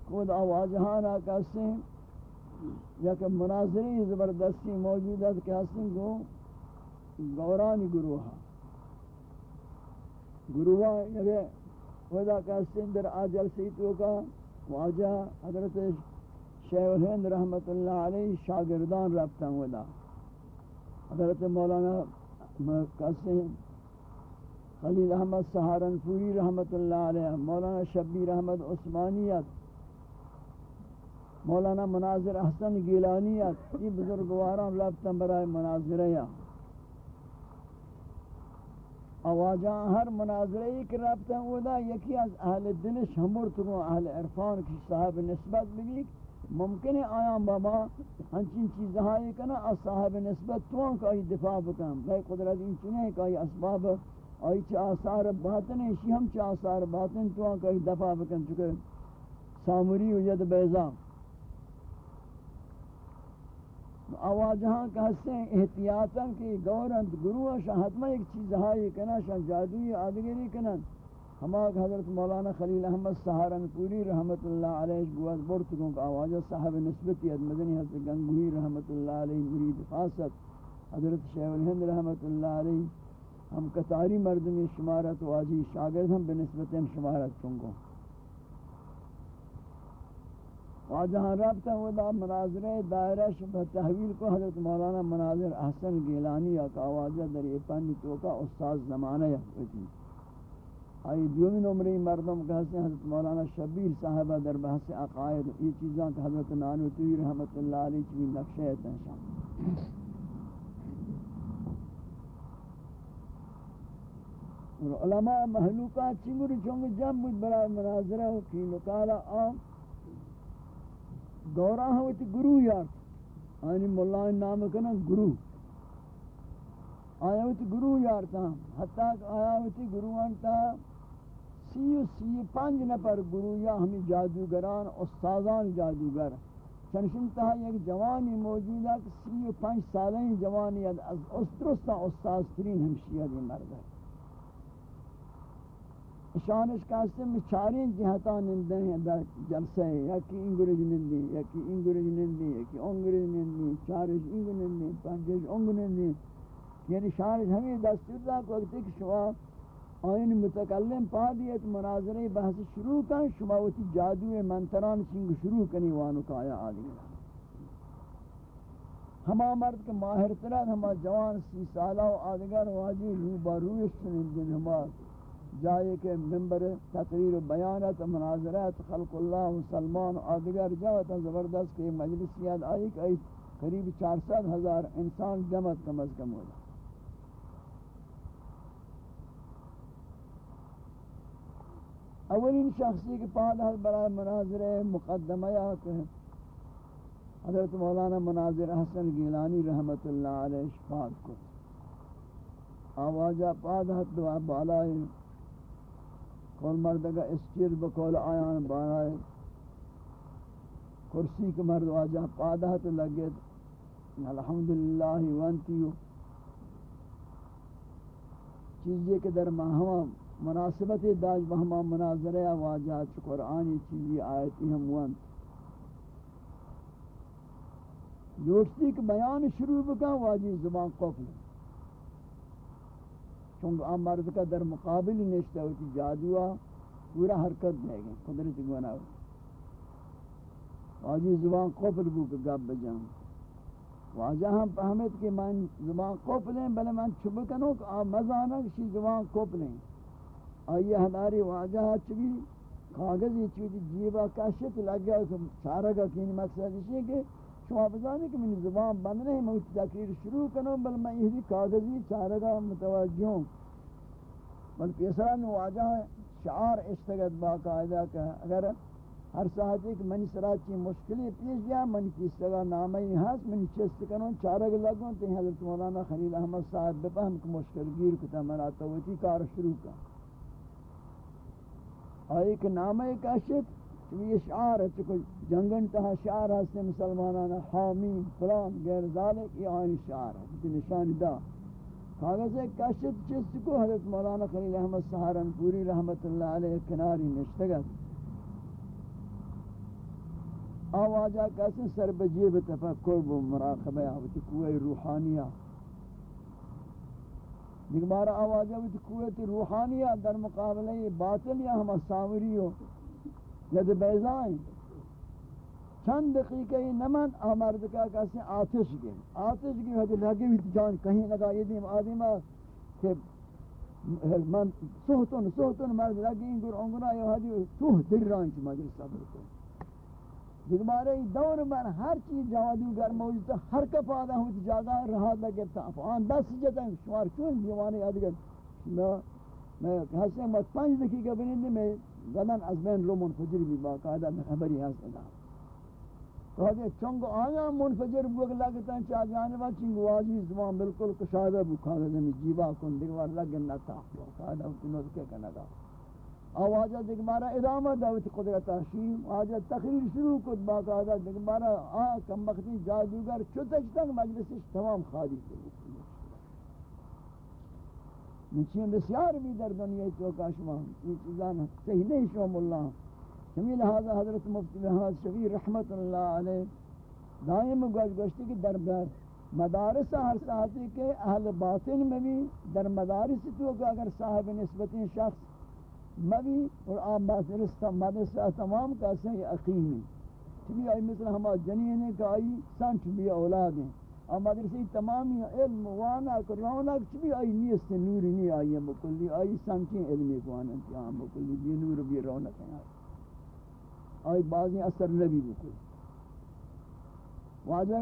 خود آوازہان آکا سے یک مناظری زبردستی موجود ہے کہ حسن گو گورانی گروہ گروہ یعنی خدا کہ حسن در آجل سیتو کا واجہ حضرت شیخ الہند رحمت اللہ علیہ شاگردان ربتا ودا۔ حضرت مولانا قسم خلیل احمد سہارنپوری رحمت اللہ علیہ، مولانا شبیر احمد عثمانیت، مولانا مناظر احسن گیلانیت، یہ بزرگواران رفتن برای مناظرہ یا ہر مناظرہ ایک رفتن ودا، یکی از اہل دلش ہمور تکو اہل عرفان کی صاحب نسبت بھی ممکن ہے آیاں بابا ہنچین چیزہائی کنا از صاحب نسبت توان کا دفاع بکن بھائی قدرت ان چنے کا اسباب آئی چا آثار باطن ہے اسی ہم چا آثار باطن توان کا دفاع بکن. چکے سامری و ید بیضا آواجہاں کہتے ہیں احتیاطاً کہ گورند گروہ شاہ حتمہ ایک چیز ہائی کنا شاہ جادوی آدگری کنن. ہما حضرت مولانا خلیل احمد سہارنپوری رحمت اللہ علیہ گواز برتگوں کا آواجہ صاحب نسبتی مدنی حضرت گنگوی رحمت اللہ علیہ مرید خاصت حضرت شیخ الہند رحمت اللہ علیہ، ہم کتاری مردمی شمارت واجی شاگرد ہم بنسبت شمارت چنگوں واجہاں رابطہ ودا مناظرہ دائرہ شبہ تحویل کو حضرت مولانا مناظر احسن گیلانی کا واجہ در یہ پانی توکا استاذ زمانہ یا آئی دیومی نمری مردم کہتے ہیں حضرت مولانا شبیر صاحبہ در بحث عقائد یہ چیزاں کہ حضرت نانوتوی رحمت اللہ علیہ چوی نقشہ تنشان اور علماء محلوقات چنگر چونگ جب بود برای مناظرہ ہو کی نکالا آم گورا ہوتی گرو یار آنی مولا نام کنا گرو آیا ہوتی گرو یارتا حتیٰ آیا ہوتی گرو انتا سی و سی پانچ نفر گرو یا ہمیں جادوگران استاذان جادوگر۔ چنشن تہا یک جوانی موجود ہے کہ سی و پانچ سالیں جوانی ہے از استرستا استاذ ترین ہمشیہ دی مرد ہے۔ شانش کاستے میں چارین جہتان نندے ہیں در جلسے ہیں۔ یکی انگرج نندی، یکی انگرج نندی، یکی انگرج نندی، چارش انگ نندی، پنجش انگ نندی۔ یعنی شانش ہمیں دستور دا کو وقت کہ شما آئین متکلم پا دیت مناظرہ بحث شروع کن، شما وتی جادو منتران چنگ شروع کنی وانو کایا آلی ہما مرد کے ماہر تران ہما جوان سی سالہ و آدگر واجی رو باروی سنندن ہما جائے کہ ممبر تقریر و بیانت مناظرات خلق اللہ مسلمان آدگر جاوتا زبردست کہ مجلس یاد آئی کہ قریب چار سات ہزار انسان جمعت کم از کم ہوگا اولین شخصی کے پاد حضرت برای مناظر مقدمہ یا کہ حضرت مولانا مناظر حسن گیلانی رحمت اللہ علیہ شفاد کو. آوازہ پاد حضرت دعا بالائی کول مردگا اسچیر بکول آیان بانائے کرسی کے مرد واجہ پادہ تو لگے الحمدللہ وانتیو چیزی کے در ماہما مناسبت داج بہما مناظرہ واجہ قرآنی چیزی آیتی ہم وانت دوستی کے بیان شروع بکا واجی زبان قفل. چونکہ آم مرد کا در مقابل نشتا ہوتی جادوا پورا حرکت دے گئے قدرت گونا ہو واجی زبان قفل بو کہ گب بجاؤں واجہ ہم فہمت کہ من زبان قفلیں بلے من چھبکنوں کہ آم مزانا کسی زبان قفلیں آئیے ہماری واجہ چوی؟ کاغذی چوی جیبا کشت لگ گیا کہ چارگا کینی مقصد اسی ہے کہ شما بزانی کہ من زبان بند نہیں، میں تقریر شروع کروں بل میں یہ کاغذی چارگا متوجہ ہوں۔ بل پیسرا نواجہ شعار اشتگت باقاعدہ کہ اگر ہر ساعت ایک منی سراچی مشکلی پیش گیا من کی سگا نامی ہاس من چست کنون چارگ لگون تی حضرت مولانا خلیل احمد صاحب بپہم کہ مشکل گیر کتا منا توتی کار شروع کا آئی کہ نامی کاشت چمی اشعار ہے چکو جنگن تہا شعار ہستے مسلمانانا حامین فلان، غیر ذالک، یہ آئین شعار ہے نشان دا۔ کاغذ ایک کشت چست کو حضرت مولانا خلیل احمد سہارن پوری رحمت اللہ علیہ کناری نشتگت آواجہ کیسے سر بجیب تفکر بو مراقبہ آواتی کوئی روحانیہ۔ دیکھ بارا آواجہ آواتی کوئی روحانیہ در مقابلہ باطل یا ہم ساوری ہو۔ ید بیزائیں چند دقیقہ ہی نمن آمرد کا کسی آتش گئے آتش گئے ہوتی لگے بھی جان کہیں لگا یہ دیم آدم کہ من سوہتن سوہتن مرد لگے ان گر انگنا یہ ہوتی سوہ در رانچ مجل صبر کو دیکھ بارے دور میں ہر چیز جوادو گر موجود ہر کپ آدھا ہوتی جاگا رہا لگے تا دس جتا ہے شمار چون دیوانے آدھگر میں میں حسن مت پانچ دقیقہ بنیدے میں گدن از بین رو منفجر بھی باقاعدہ میں خبری حسن دا کہتے چنگ آیا منفجر بوگ لگتا ہے، چاہ جانبا چنگ واجی زمان بالکل کشادہ بکھانا زمین جیبا کن دیکھ لگن نتا قاعدہ ہوتی نوزکے کنگا آوازہ دیکھ مارا ادامہ دعوت قدرت حشیم آجا تقریر شروع کت باقاعدہ دیکھ مارا آہ کم جادوگر چھتش تک مجلسش تمام خالی کرو نچین بسیار بھی در دنیا تو کاشمان یہ چیزان صحیح نہیں شوم اللہ ہمیں لہذا حضرت مفتی لحاظ شفیر رحمت اللہ علیہ دائم گوش گوشتی کی در مدارس ہر ساتھی کے اہل باطن میں بھی در مدارس تو اگر صاحب نسبتی شخص مبی اور عام مدرس مدرسہ تمام کا صحیح عقیم چبی آئی مثل ہما جنین کا کہ آئی سنچ بھی اولاد ہیں۔ اور مدرسی تمامی علم وانا کرونک چبی آئی نیست نوری نہیں آئی ہے بکلی، آئی سنچیں علمی کوانا انتیام بکلی بھی نور بھی رونک ہیں آئی۔ آئی بعضی اثر نبی بکل واجہ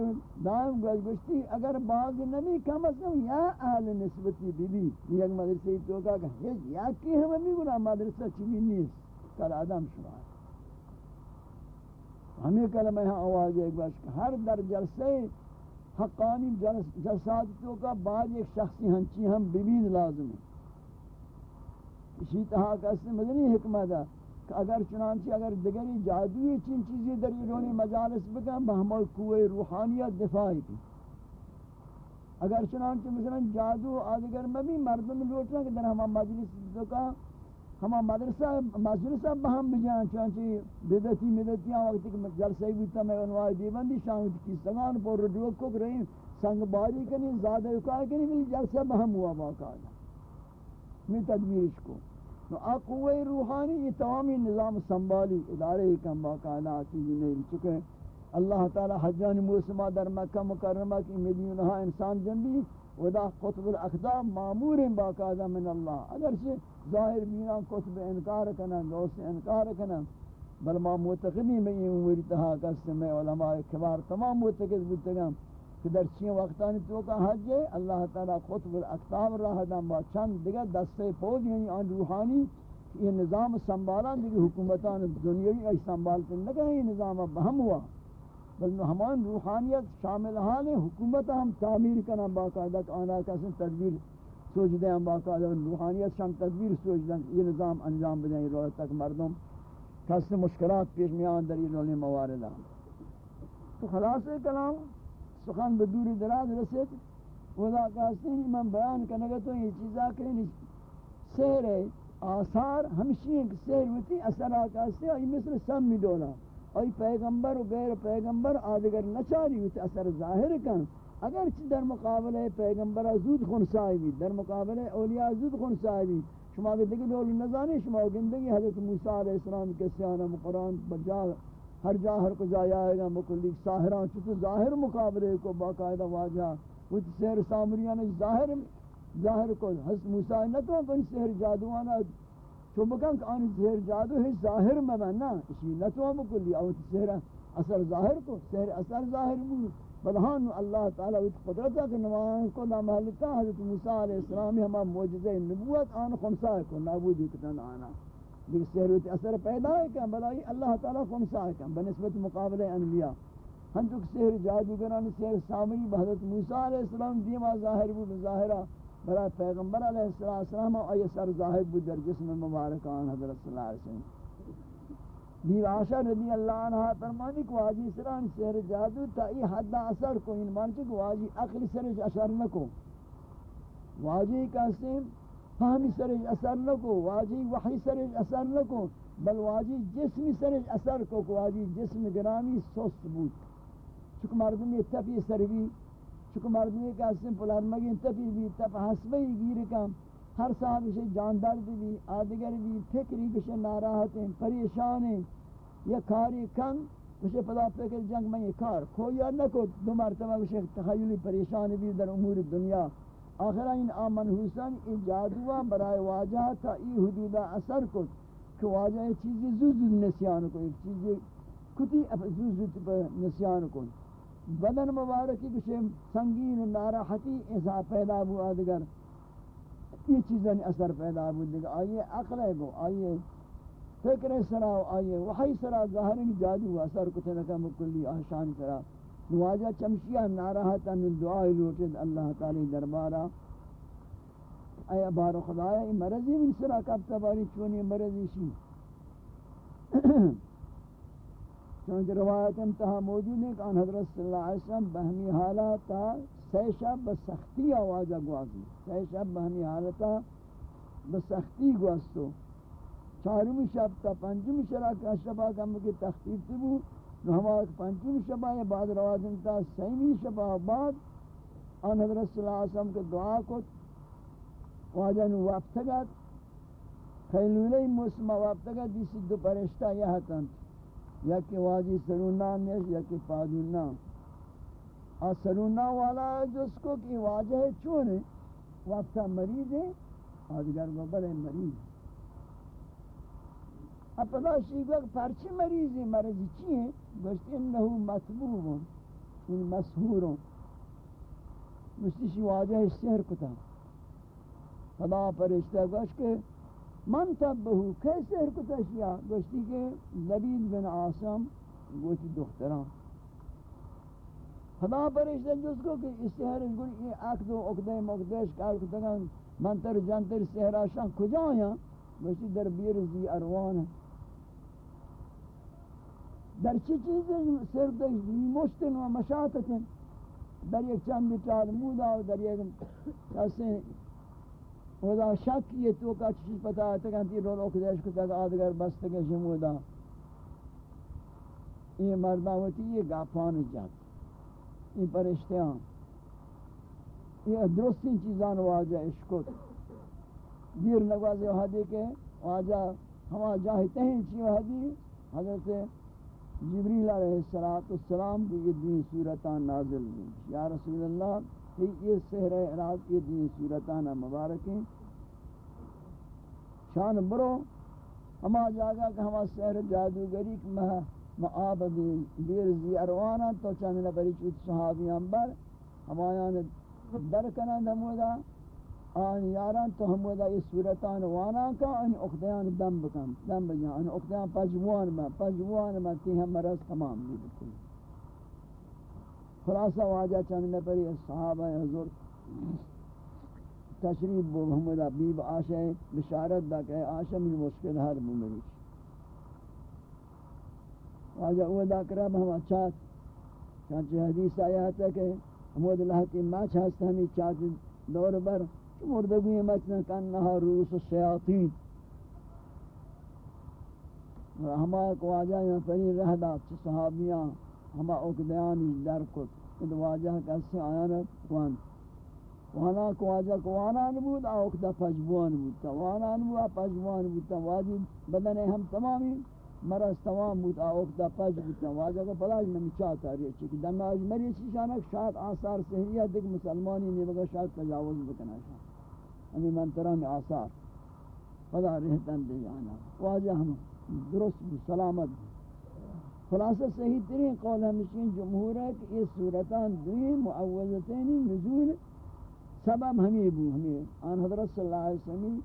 دائم گوش گوشتی اگر بعض نبی کم از کم یا اہل نسبتی بی بی یک مدرسے تو کہا کہ ہیچ یا کی ہمیں بھی گنا مدرسہ چمی نیست، کل آدم شما ہمیں کلمہ یہاں آواز ایک باش ہر در جلسے حقانی جلسات تو کا بعض ایک شخصی ہنچی ہم ببین لازم ہے۔ اسی طرح کا اس مدنی حکمت ہے۔ کہ اگر چنانچہ اگر دیگری جادوی چین چیزی در ایرونی مجالس بکن بہمال کوئی روحانیت دفاعی کی اگر چنانچہ مثلا جادو آدگر میں بھی مردم لوٹنا کہ در ہما مجلس کا ہما مدرسہ، مجلسہ بہم بجان، چنانچہ بدتی مدتیاں وقتی کہ جلسہ بیتا میں انوائی دیبندی شاہد کی سگان پر رڈو کک رہی، سنگ باری کنی زیادہ اکار کنی بلی جلسہ بہم ہوا باقاعدہ میں تدبیرش کو. تو اقوی روحانی یہ تمامی نظام سنبھالی، ادارے کم باقاعدہ چیزیں نہیں چکے اللہ تعالی حجان موسمہ در مکہ مکرمہ کی ملیونہا انسان جنبی، ودا قطب الاقدام معمور باقاعدہ من اللہ۔ اگر سے ظاہر بینا قطب انکار کنن دوست انکار کنن بل ما معتقدی میں یہ اموری تہا کس میں علماء کبار تمام معتقد بودتگم کہ در چین وقتانی تو کا حج ہے اللہ تعالی خطب الاقتاب راہ دن با چند دیگر دستے پوز یعنی آن روحانی یہ نظام سنبھالا دیگر حکومتان دنیاوی ای سنبھالتے نگہ یہ نظام بہم ہوا. بل ہمان روحانیت شامل حال حکومت ہم تعمیر کرنا باقاعدہ آنا کسی تدبیر سوچ دیں باقاعدہ روحانیت شام تدبیر سوچ دیں یہ نظام انجام بدیں یہ روح تک مردم کسی مشکلات پیش میان در یہ رولی مواردہ تو خلاص کلام سخن به دور دراز رسید. ودا کہتے ہیں من بیان کرنے گا تو یہ چیزا کہ سیر آثار ہمشی ہیں کہ سیر ہوتی اثرات کہتے ہیں مثل سمی دولا ای پیغمبر و غیر پیغمبر آدگر نچاری ہوتی اثر ظاہر کن. اگر چی در مقابلہ پیغمبر زود خونسائی بھی در مقابلہ اولیاء زود خونسائی بھی شما کے دیکھ دول نظانی شما گندگی حضرت موسیٰ علیہ السلام کے سیانہ قرآن، بجا ہر جا ہر کو جائے آئے گا مکلی ساہران چطور ظاہر مقابلے کو باقاعدہ واجہ وہ سہر سامریان ظاہر ظاہر کو حس موسیٰ نہ تو ان سہر جادوانا تو بکن کہ آنی سہر جادو ہے ظاہر مبنہ اسی نہ تو مکلی او سہر اثر ظاہر کو سہر اثر ظاہر بود بلہان اللہ تعالیٰ اس قدرت کہ نمان کو نامحلتا حضرت موسیٰ علیہ السلامی ہما موجزہ نبوت آن خمسہ کو نابودی کتن آنا دیکھ سہروت اثر پیدا ہے کہ بلائی اللہ تعالیٰ خمسا ہے کہ بنسبت مقابل انبیاء. ہم تو سہر جادوگران سہر سامری بحضرت موسیٰ علیہ السلام دیما ظاہر بود، ظاہرہ برای پیغمبر علیہ السلام آئی سر ظاہر بود در جسم مبارکان حضرت صلی اللہ علیہ وسلم. دیو عاشر رضی اللہ عنہ فرمانی کہ واجی سران سہر جادو تا ای حد اثر کو ان مانچے کہ واجی عقل سرش اثر نکو. واجی کہتے فہمی سرج اثر نکو، واجی وحی سرج اثر نکو، بل واجی جسمی سرج اثر کو کہ واجی جسم گرامی سست بود۔ چکہ مردمی تپی سروی چکہ مردمی کا اسم پلارمگی تپی بھی، تپ حسبی گیر کم۔ ہر صاحب اسے جاندار بھی، آدگر بھی، فکری کشے ناراحت ہیں پریشان ہیں یا کاری کم کشے پدا فکر جنگ میں یہ کار کھو کھویا نکو۔ دو مرتبہ کشے تخیلی پریشان بھی در امور دنیا۔ آخر این آمن حسن ای جادوا برای واجہ تا ای حدودہ اثر کو کہ واجہ چیزی زود زود نسیان کو ایک چیزی کتی زود زود نسیان کو بدن مبارکی کچھ سنگین ناراحتی ایسا پیدا ہوا آدگر یہ چیزیں اثر پیدا ہوا دیگر آئیے عقل ہے گو آئیے فکر سرا آئیے وحی سرا ظاہر جادو اثر کتے نکا مکلی آشان سرا. نواجہ چمشیہ ناراحتا من دعائی لوٹد اللہ تعالی دربارہ۔ اے بارو خدایا، یہ مرضی من سرا کب تباری چونی مرضی شی۔ چونکہ روایت انتہا موجود ہے کہ ان حضرت صلی اللہ علیہ وسلم بہمی حالتا سی شب بسختی آوازہ گوازی۔ سی شب بہمی حالتا بسختی گوازتو۔ چارمی شب تا پنجمی شرک اشربا کم کی تخفیف تبو ہمارے پنچمی شبہ یا بعد رواج انتا سیمی شبہ بعد، آن حضرت صلی اللہ علیہ وسلم کے دعا کو واجہ نو وقت خیلولی موسم وقت گت دیسی دو پرشتہ یہ حتن، یا کہ واجی سرونا نیش یا کہ پادونا اور سرونا والا جس کو کہ واجہ چونے وقتہ مریض ہے، آدھگر ببر مریض۔ ہے اب پدا شیگا پرچی مریضی مرضی چی ہیں گوشتی انہو مطبوب ان مسہور گوشتی شی واجہ سہر کتا پدا پرشتہ گوشت کہ من تبہو کئی سہر کتا شیا گوشتی کہ لبید بن عاصم گوشتی دختران خدا پرشتہ جس کو کہ اس سہر گوشت یہ عقد و عقدہ مقدش کار کتا منتر جنتر سہر آشان کجا ہیں گوشتی در بیر زی اروان ہے در چی چیزیں صرف مشتن و مشاتتن در یک چند چار مودا و در یک کسی ودا شک یہ تو کا چیز پتا ہے کہ تی رول اوکدش کو تک آدگر بست کے جمودا یہ مردہ ہوتی یہ گاپان جات یہ پرشتیاں یہ درست ان چیزان واجہ عشقت دیر نگوازی وحدی کے واجہ ہما جاہتے ہیں چی وحدی حضرت جبریل علیہ السلام یہ دین صورتان نازل ہوئی یا رسول اللہ کہ یہ سحر اعراض، یہ دین صورتان مبارک ہیں۔ شان برو ہما جاگا کہ ہما سحر جادوگری معاب دیر زی اروانا تو چند نبری چوت صحابیان بر ہمایان درکنند ہمودا آن یاران تو ہم ودا اس صورتان وانا کا ان اقدیان دم بکن، دم بجان ان اقدیان پجوان ما پجوان ما تی ہم مرض تمام بھی بکن۔ خلاصہ واجہ چند نپری صحابہ حضور تشریف بو محمد عبیب آشہ بشارت دا کہ آشہ من مشکل ہر بمری واجہ او دا کرب ہم چاہت چانچہ حدیث آیا تھا کہ حمود اللہ کی ماں چھاستا ہمیں چاہت دور بر۔ مردگوی مچنا کنہا روس الشیاطین. ہما کو واجہ یہاں پری رہ دا چھ صحابیاں ہما اکدیانی در کت. اد واجہ کسی آیا آیانا وان وانا کو واجہ کو وانا نبود آوکتا پجبوان بودتا وانا نبود پجبوان بودتا واجی بدن ہم تمامی مرض تمام بود آوکتا پج بودتا واجہ کو پلاج میں چاہتا رہی چکی دم آج مری چیشانک شاید آثار سہریہ دیکھ مسلمانی نہیں بگا شاید تجاوز بکنا شاید ہمیں منترہ میں آثار خدا رہتن دے جانا واجہ ہم درست بھی سلامت بھی خلاصہ صحیح ترین قول ہمشین جمہور ہے کہ یہ صورتان دوئی معوضتین نزول سبب ہمیں بو ہمیں آن حضرت صلی اللہ علیہ وسلم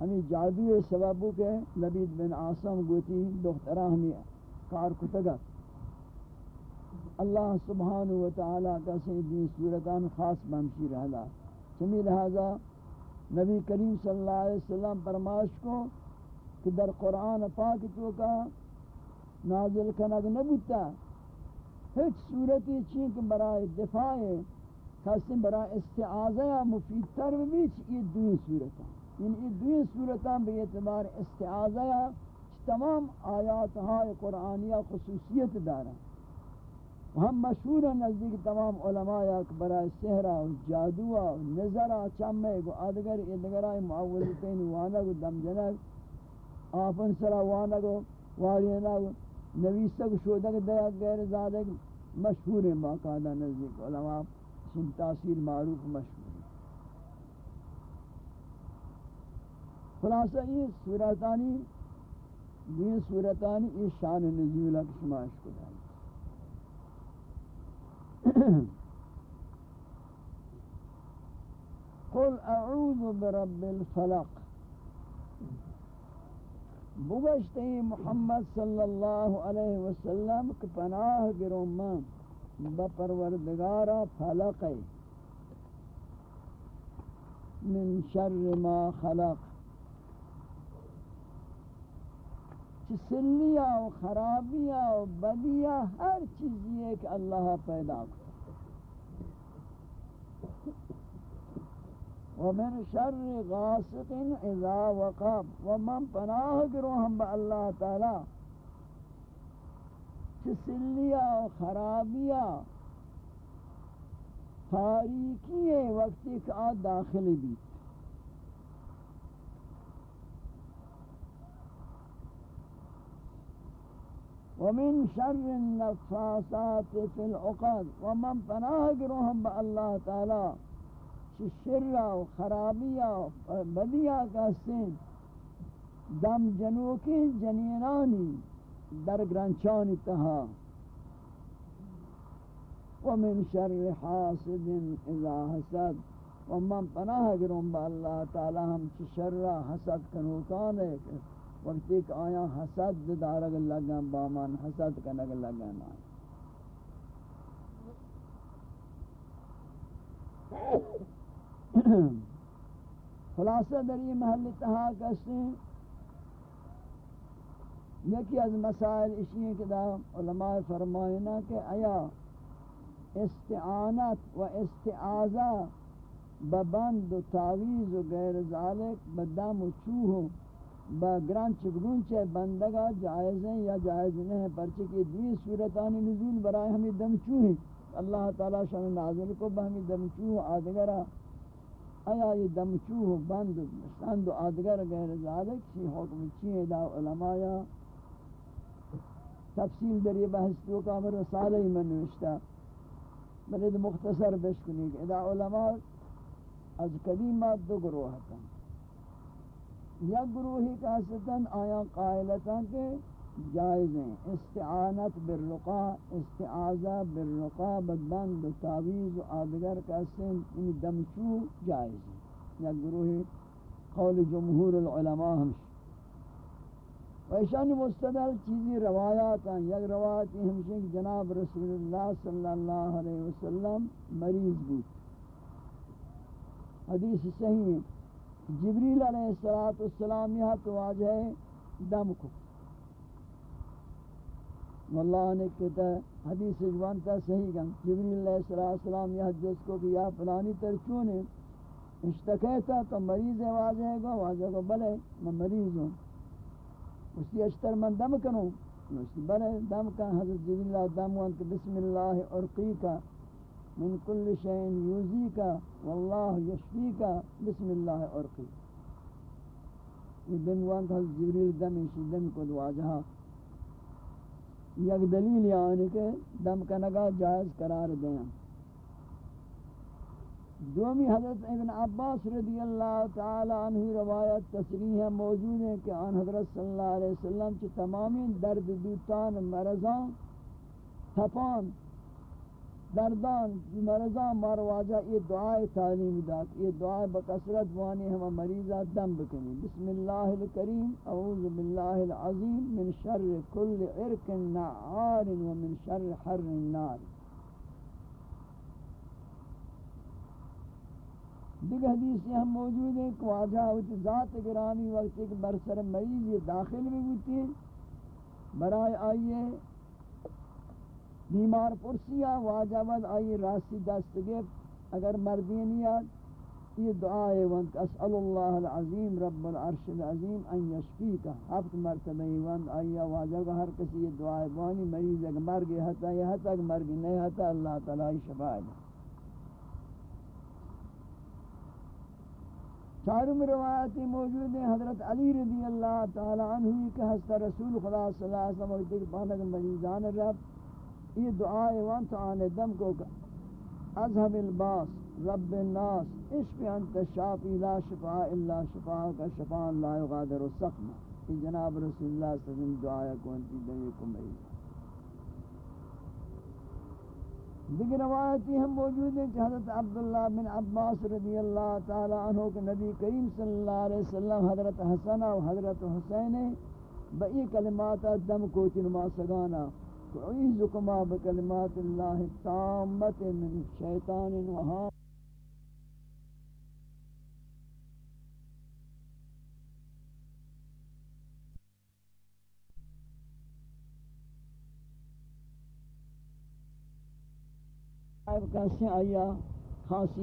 ہمیں جادو سبب کے لبید بن عاصم گوتی دخترہ ہمیں کار کتگا اللہ سبحانہ و تعالی کا سیدی صورتان خاص بمشی رہلا چمی لہذا نبی کریم صلی اللہ علیہ وسلم پرماش کو کہ در قرآن پاک تو کا نازل کنگ نبوتا ہیچ صورتی چیک برای دفاع کسی برای استعاذہ مفید تر بیچ یہ دوی صورتاں یعنی یہ دوی صورتاں بے اعتبار استعاذہ تمام آیات ہائے قرآنیہ خصوصیت دارا ہم مشہور ہیں نزدیک تمام علماء برای سحرہ جادوہ نظرہ چمے گو آدگر ادگرہ معوذتین وانگو دم جنگ آفن سرہ وانگو وارینگو نویسک شودک دیا غیر زادک مشہور ہیں باقاعدہ نزدیک علماء سن تاثیر معروف مشہور ہیں خلاصہ یہ سورتانی یہ سورتانی، یہ شان نزول ہے شماش کو دائی قل اعوذ برب الفلق۔ بگشتے محمد صلی اللہ علیہ وسلم کہ پناہ گرو من بپروردگارا فلق من شر ما خلق۔ سلیہ و خرابیہ و بدیہ، ہر چیز یہ کہ اللہ پیدا کرتا۔ ومن شر غاسق اذا وقب ومن پناہ کرو ہم با اللہ تعالی۔ چسلیہ و خرابیہ تاریکی ہے وقتی کہ آت داخل بھی۔ ومن شر النفاسات في العقد، ومن پناہ کرو ہم با اللہ تعالی شر و خرابیہ و بدیہ کا دم جنوکی جنینانی در گرانچانی تہا۔ ومن شر حاسد اذا حسد، ومن پناہ گرم با اللہ تعالی ہم چی شر حسد کنوکان ہے۔ وقت ایک آیا حسد دارگ لگن بامان، حسد کنگ لگن آیا خلاصہ در یہ محل تہا کسی یکی از مسائل اسی ہیں کہ دا علماء فرمائنا کہ آیا استعانت و استعاذہ ببند و تعویز و غیر ذالک بدم و چوہ با گران چگرون چے بندگا جائز ہیں یا جائز نہیں ہیں پرچہ کہ دوی صورتانی نزول برائے ہمیں دم چوہ اللہ تعالیٰ شان نازل کو بہمی دم چوہ آدگرہ۔ آیا یہ دمچوہ بند سند و آدگر غیر ذالک چی حکم چی دا علماء تفصیل در یہ بحث تو کا ہمیں رسالہ ہی میں نوشتا بلد مختصر بشکنی کہ ادا علماء از قدیمات دو گروہ تھا یا گروہی کا ستن آیا قائلتا کہ جائز ہیں۔ استعانت بالرقا استعاذہ بالرقا بدبند و تعویز و آدگر کا سن ان یعنی دمچو جائز ہیں۔ یا گروہ قول جمہور العلماء ہمش و مستدل چیزی روایات ہیں۔ یک روایتی ہمشہ جناب رسول اللہ صلی اللہ علیہ وسلم مریض بود۔ حدیث صحیح ہے۔ جبریل علیہ السلام والسلام یہاں تو واجہ دم کو۔ واللہ نے کہتا ہے، حدیث جوانتا صحیح گن جبریل علیہ السلام یہ حدیث کو کہ یا فلانی ترچونے اشتکیتا تو مریض ہے، واضح گا واضح گا بلے میں مریض ہوں۔ اسی اشتر من دم کنوں۔ اسی بلے دم کا حضرت جبریل اللہ دم وانت بسم اللہ ارقی کا من کل شین یوزی کا واللہ یشفی کا بسم اللہ ارقی یہ دم وانت حضرت جبریل دم اسی دم کو دواجہا یک دلیل یعنی کہ دم کا نگاہ جائز قرار دیں۔ دومی حضرت ابن عباس رضی اللہ تعالی عنہ روایت تصریح موجود ہے کہ آن حضرت صلی اللہ علیہ وسلم کی تمامی درد دوتان مرضان تپان دردان مرضان مارواجہ یہ دعائے تعلیم دات یہ دعائے بکثرت وانی ہم مریضہ دم بکنی. بسم اللہ الکریم، اعوذ باللہ العظیم، من شر کل عرق نعار ومن شر حر النار دیگر حدیث ہم موجود ہیں کہ واجہ ہوتی، ذات گرامی وقت ایک برسر مریض یہ داخل میں ہوتی ہے برائے آئیے بیمار پرسیا واجبت آئی راسی دست گفت اگر مردینیات یہ دعائے وانت اسأل اللہ العظیم، رب العرش العظیم، ان یشفی کا ہفت مرتبہ وانت آئی واجب ہر کسی یہ دعائے بانی مریض اگر مرگی حتا، یا حتا اگر مرگی نہیں حتا، اللہ تعالی شفاء دے چارم روایتی موجود ہیں، حضرت علی رضی اللہ تعالی عنہ، کہ حضرت رسول خدا صلی اللہ علیہ وسلم کے پانک مریضان رب یہ دعائے وانت آنے دم کو اذهب الباس رب الناس اشفی انت شافی لا شفاء الا شفاء کا شفاء لا يغادر السقم. یہ جناب رسول اللہ صلی اللہ علیہ وسلم دعائے کو انتی دنیا کو مئی دیگر روایتی ہم موجود ہیں کہ حضرت عبداللہ بن عباس رضی اللہ تعالی عنہ کہ نبی کریم صلی اللہ علیہ وسلم حضرت حسن و حضرت حسین بئی کلمات دم کو چنما سگانا اعوذكما بكلمات الله التامة من شيطان وهام کا سے آیا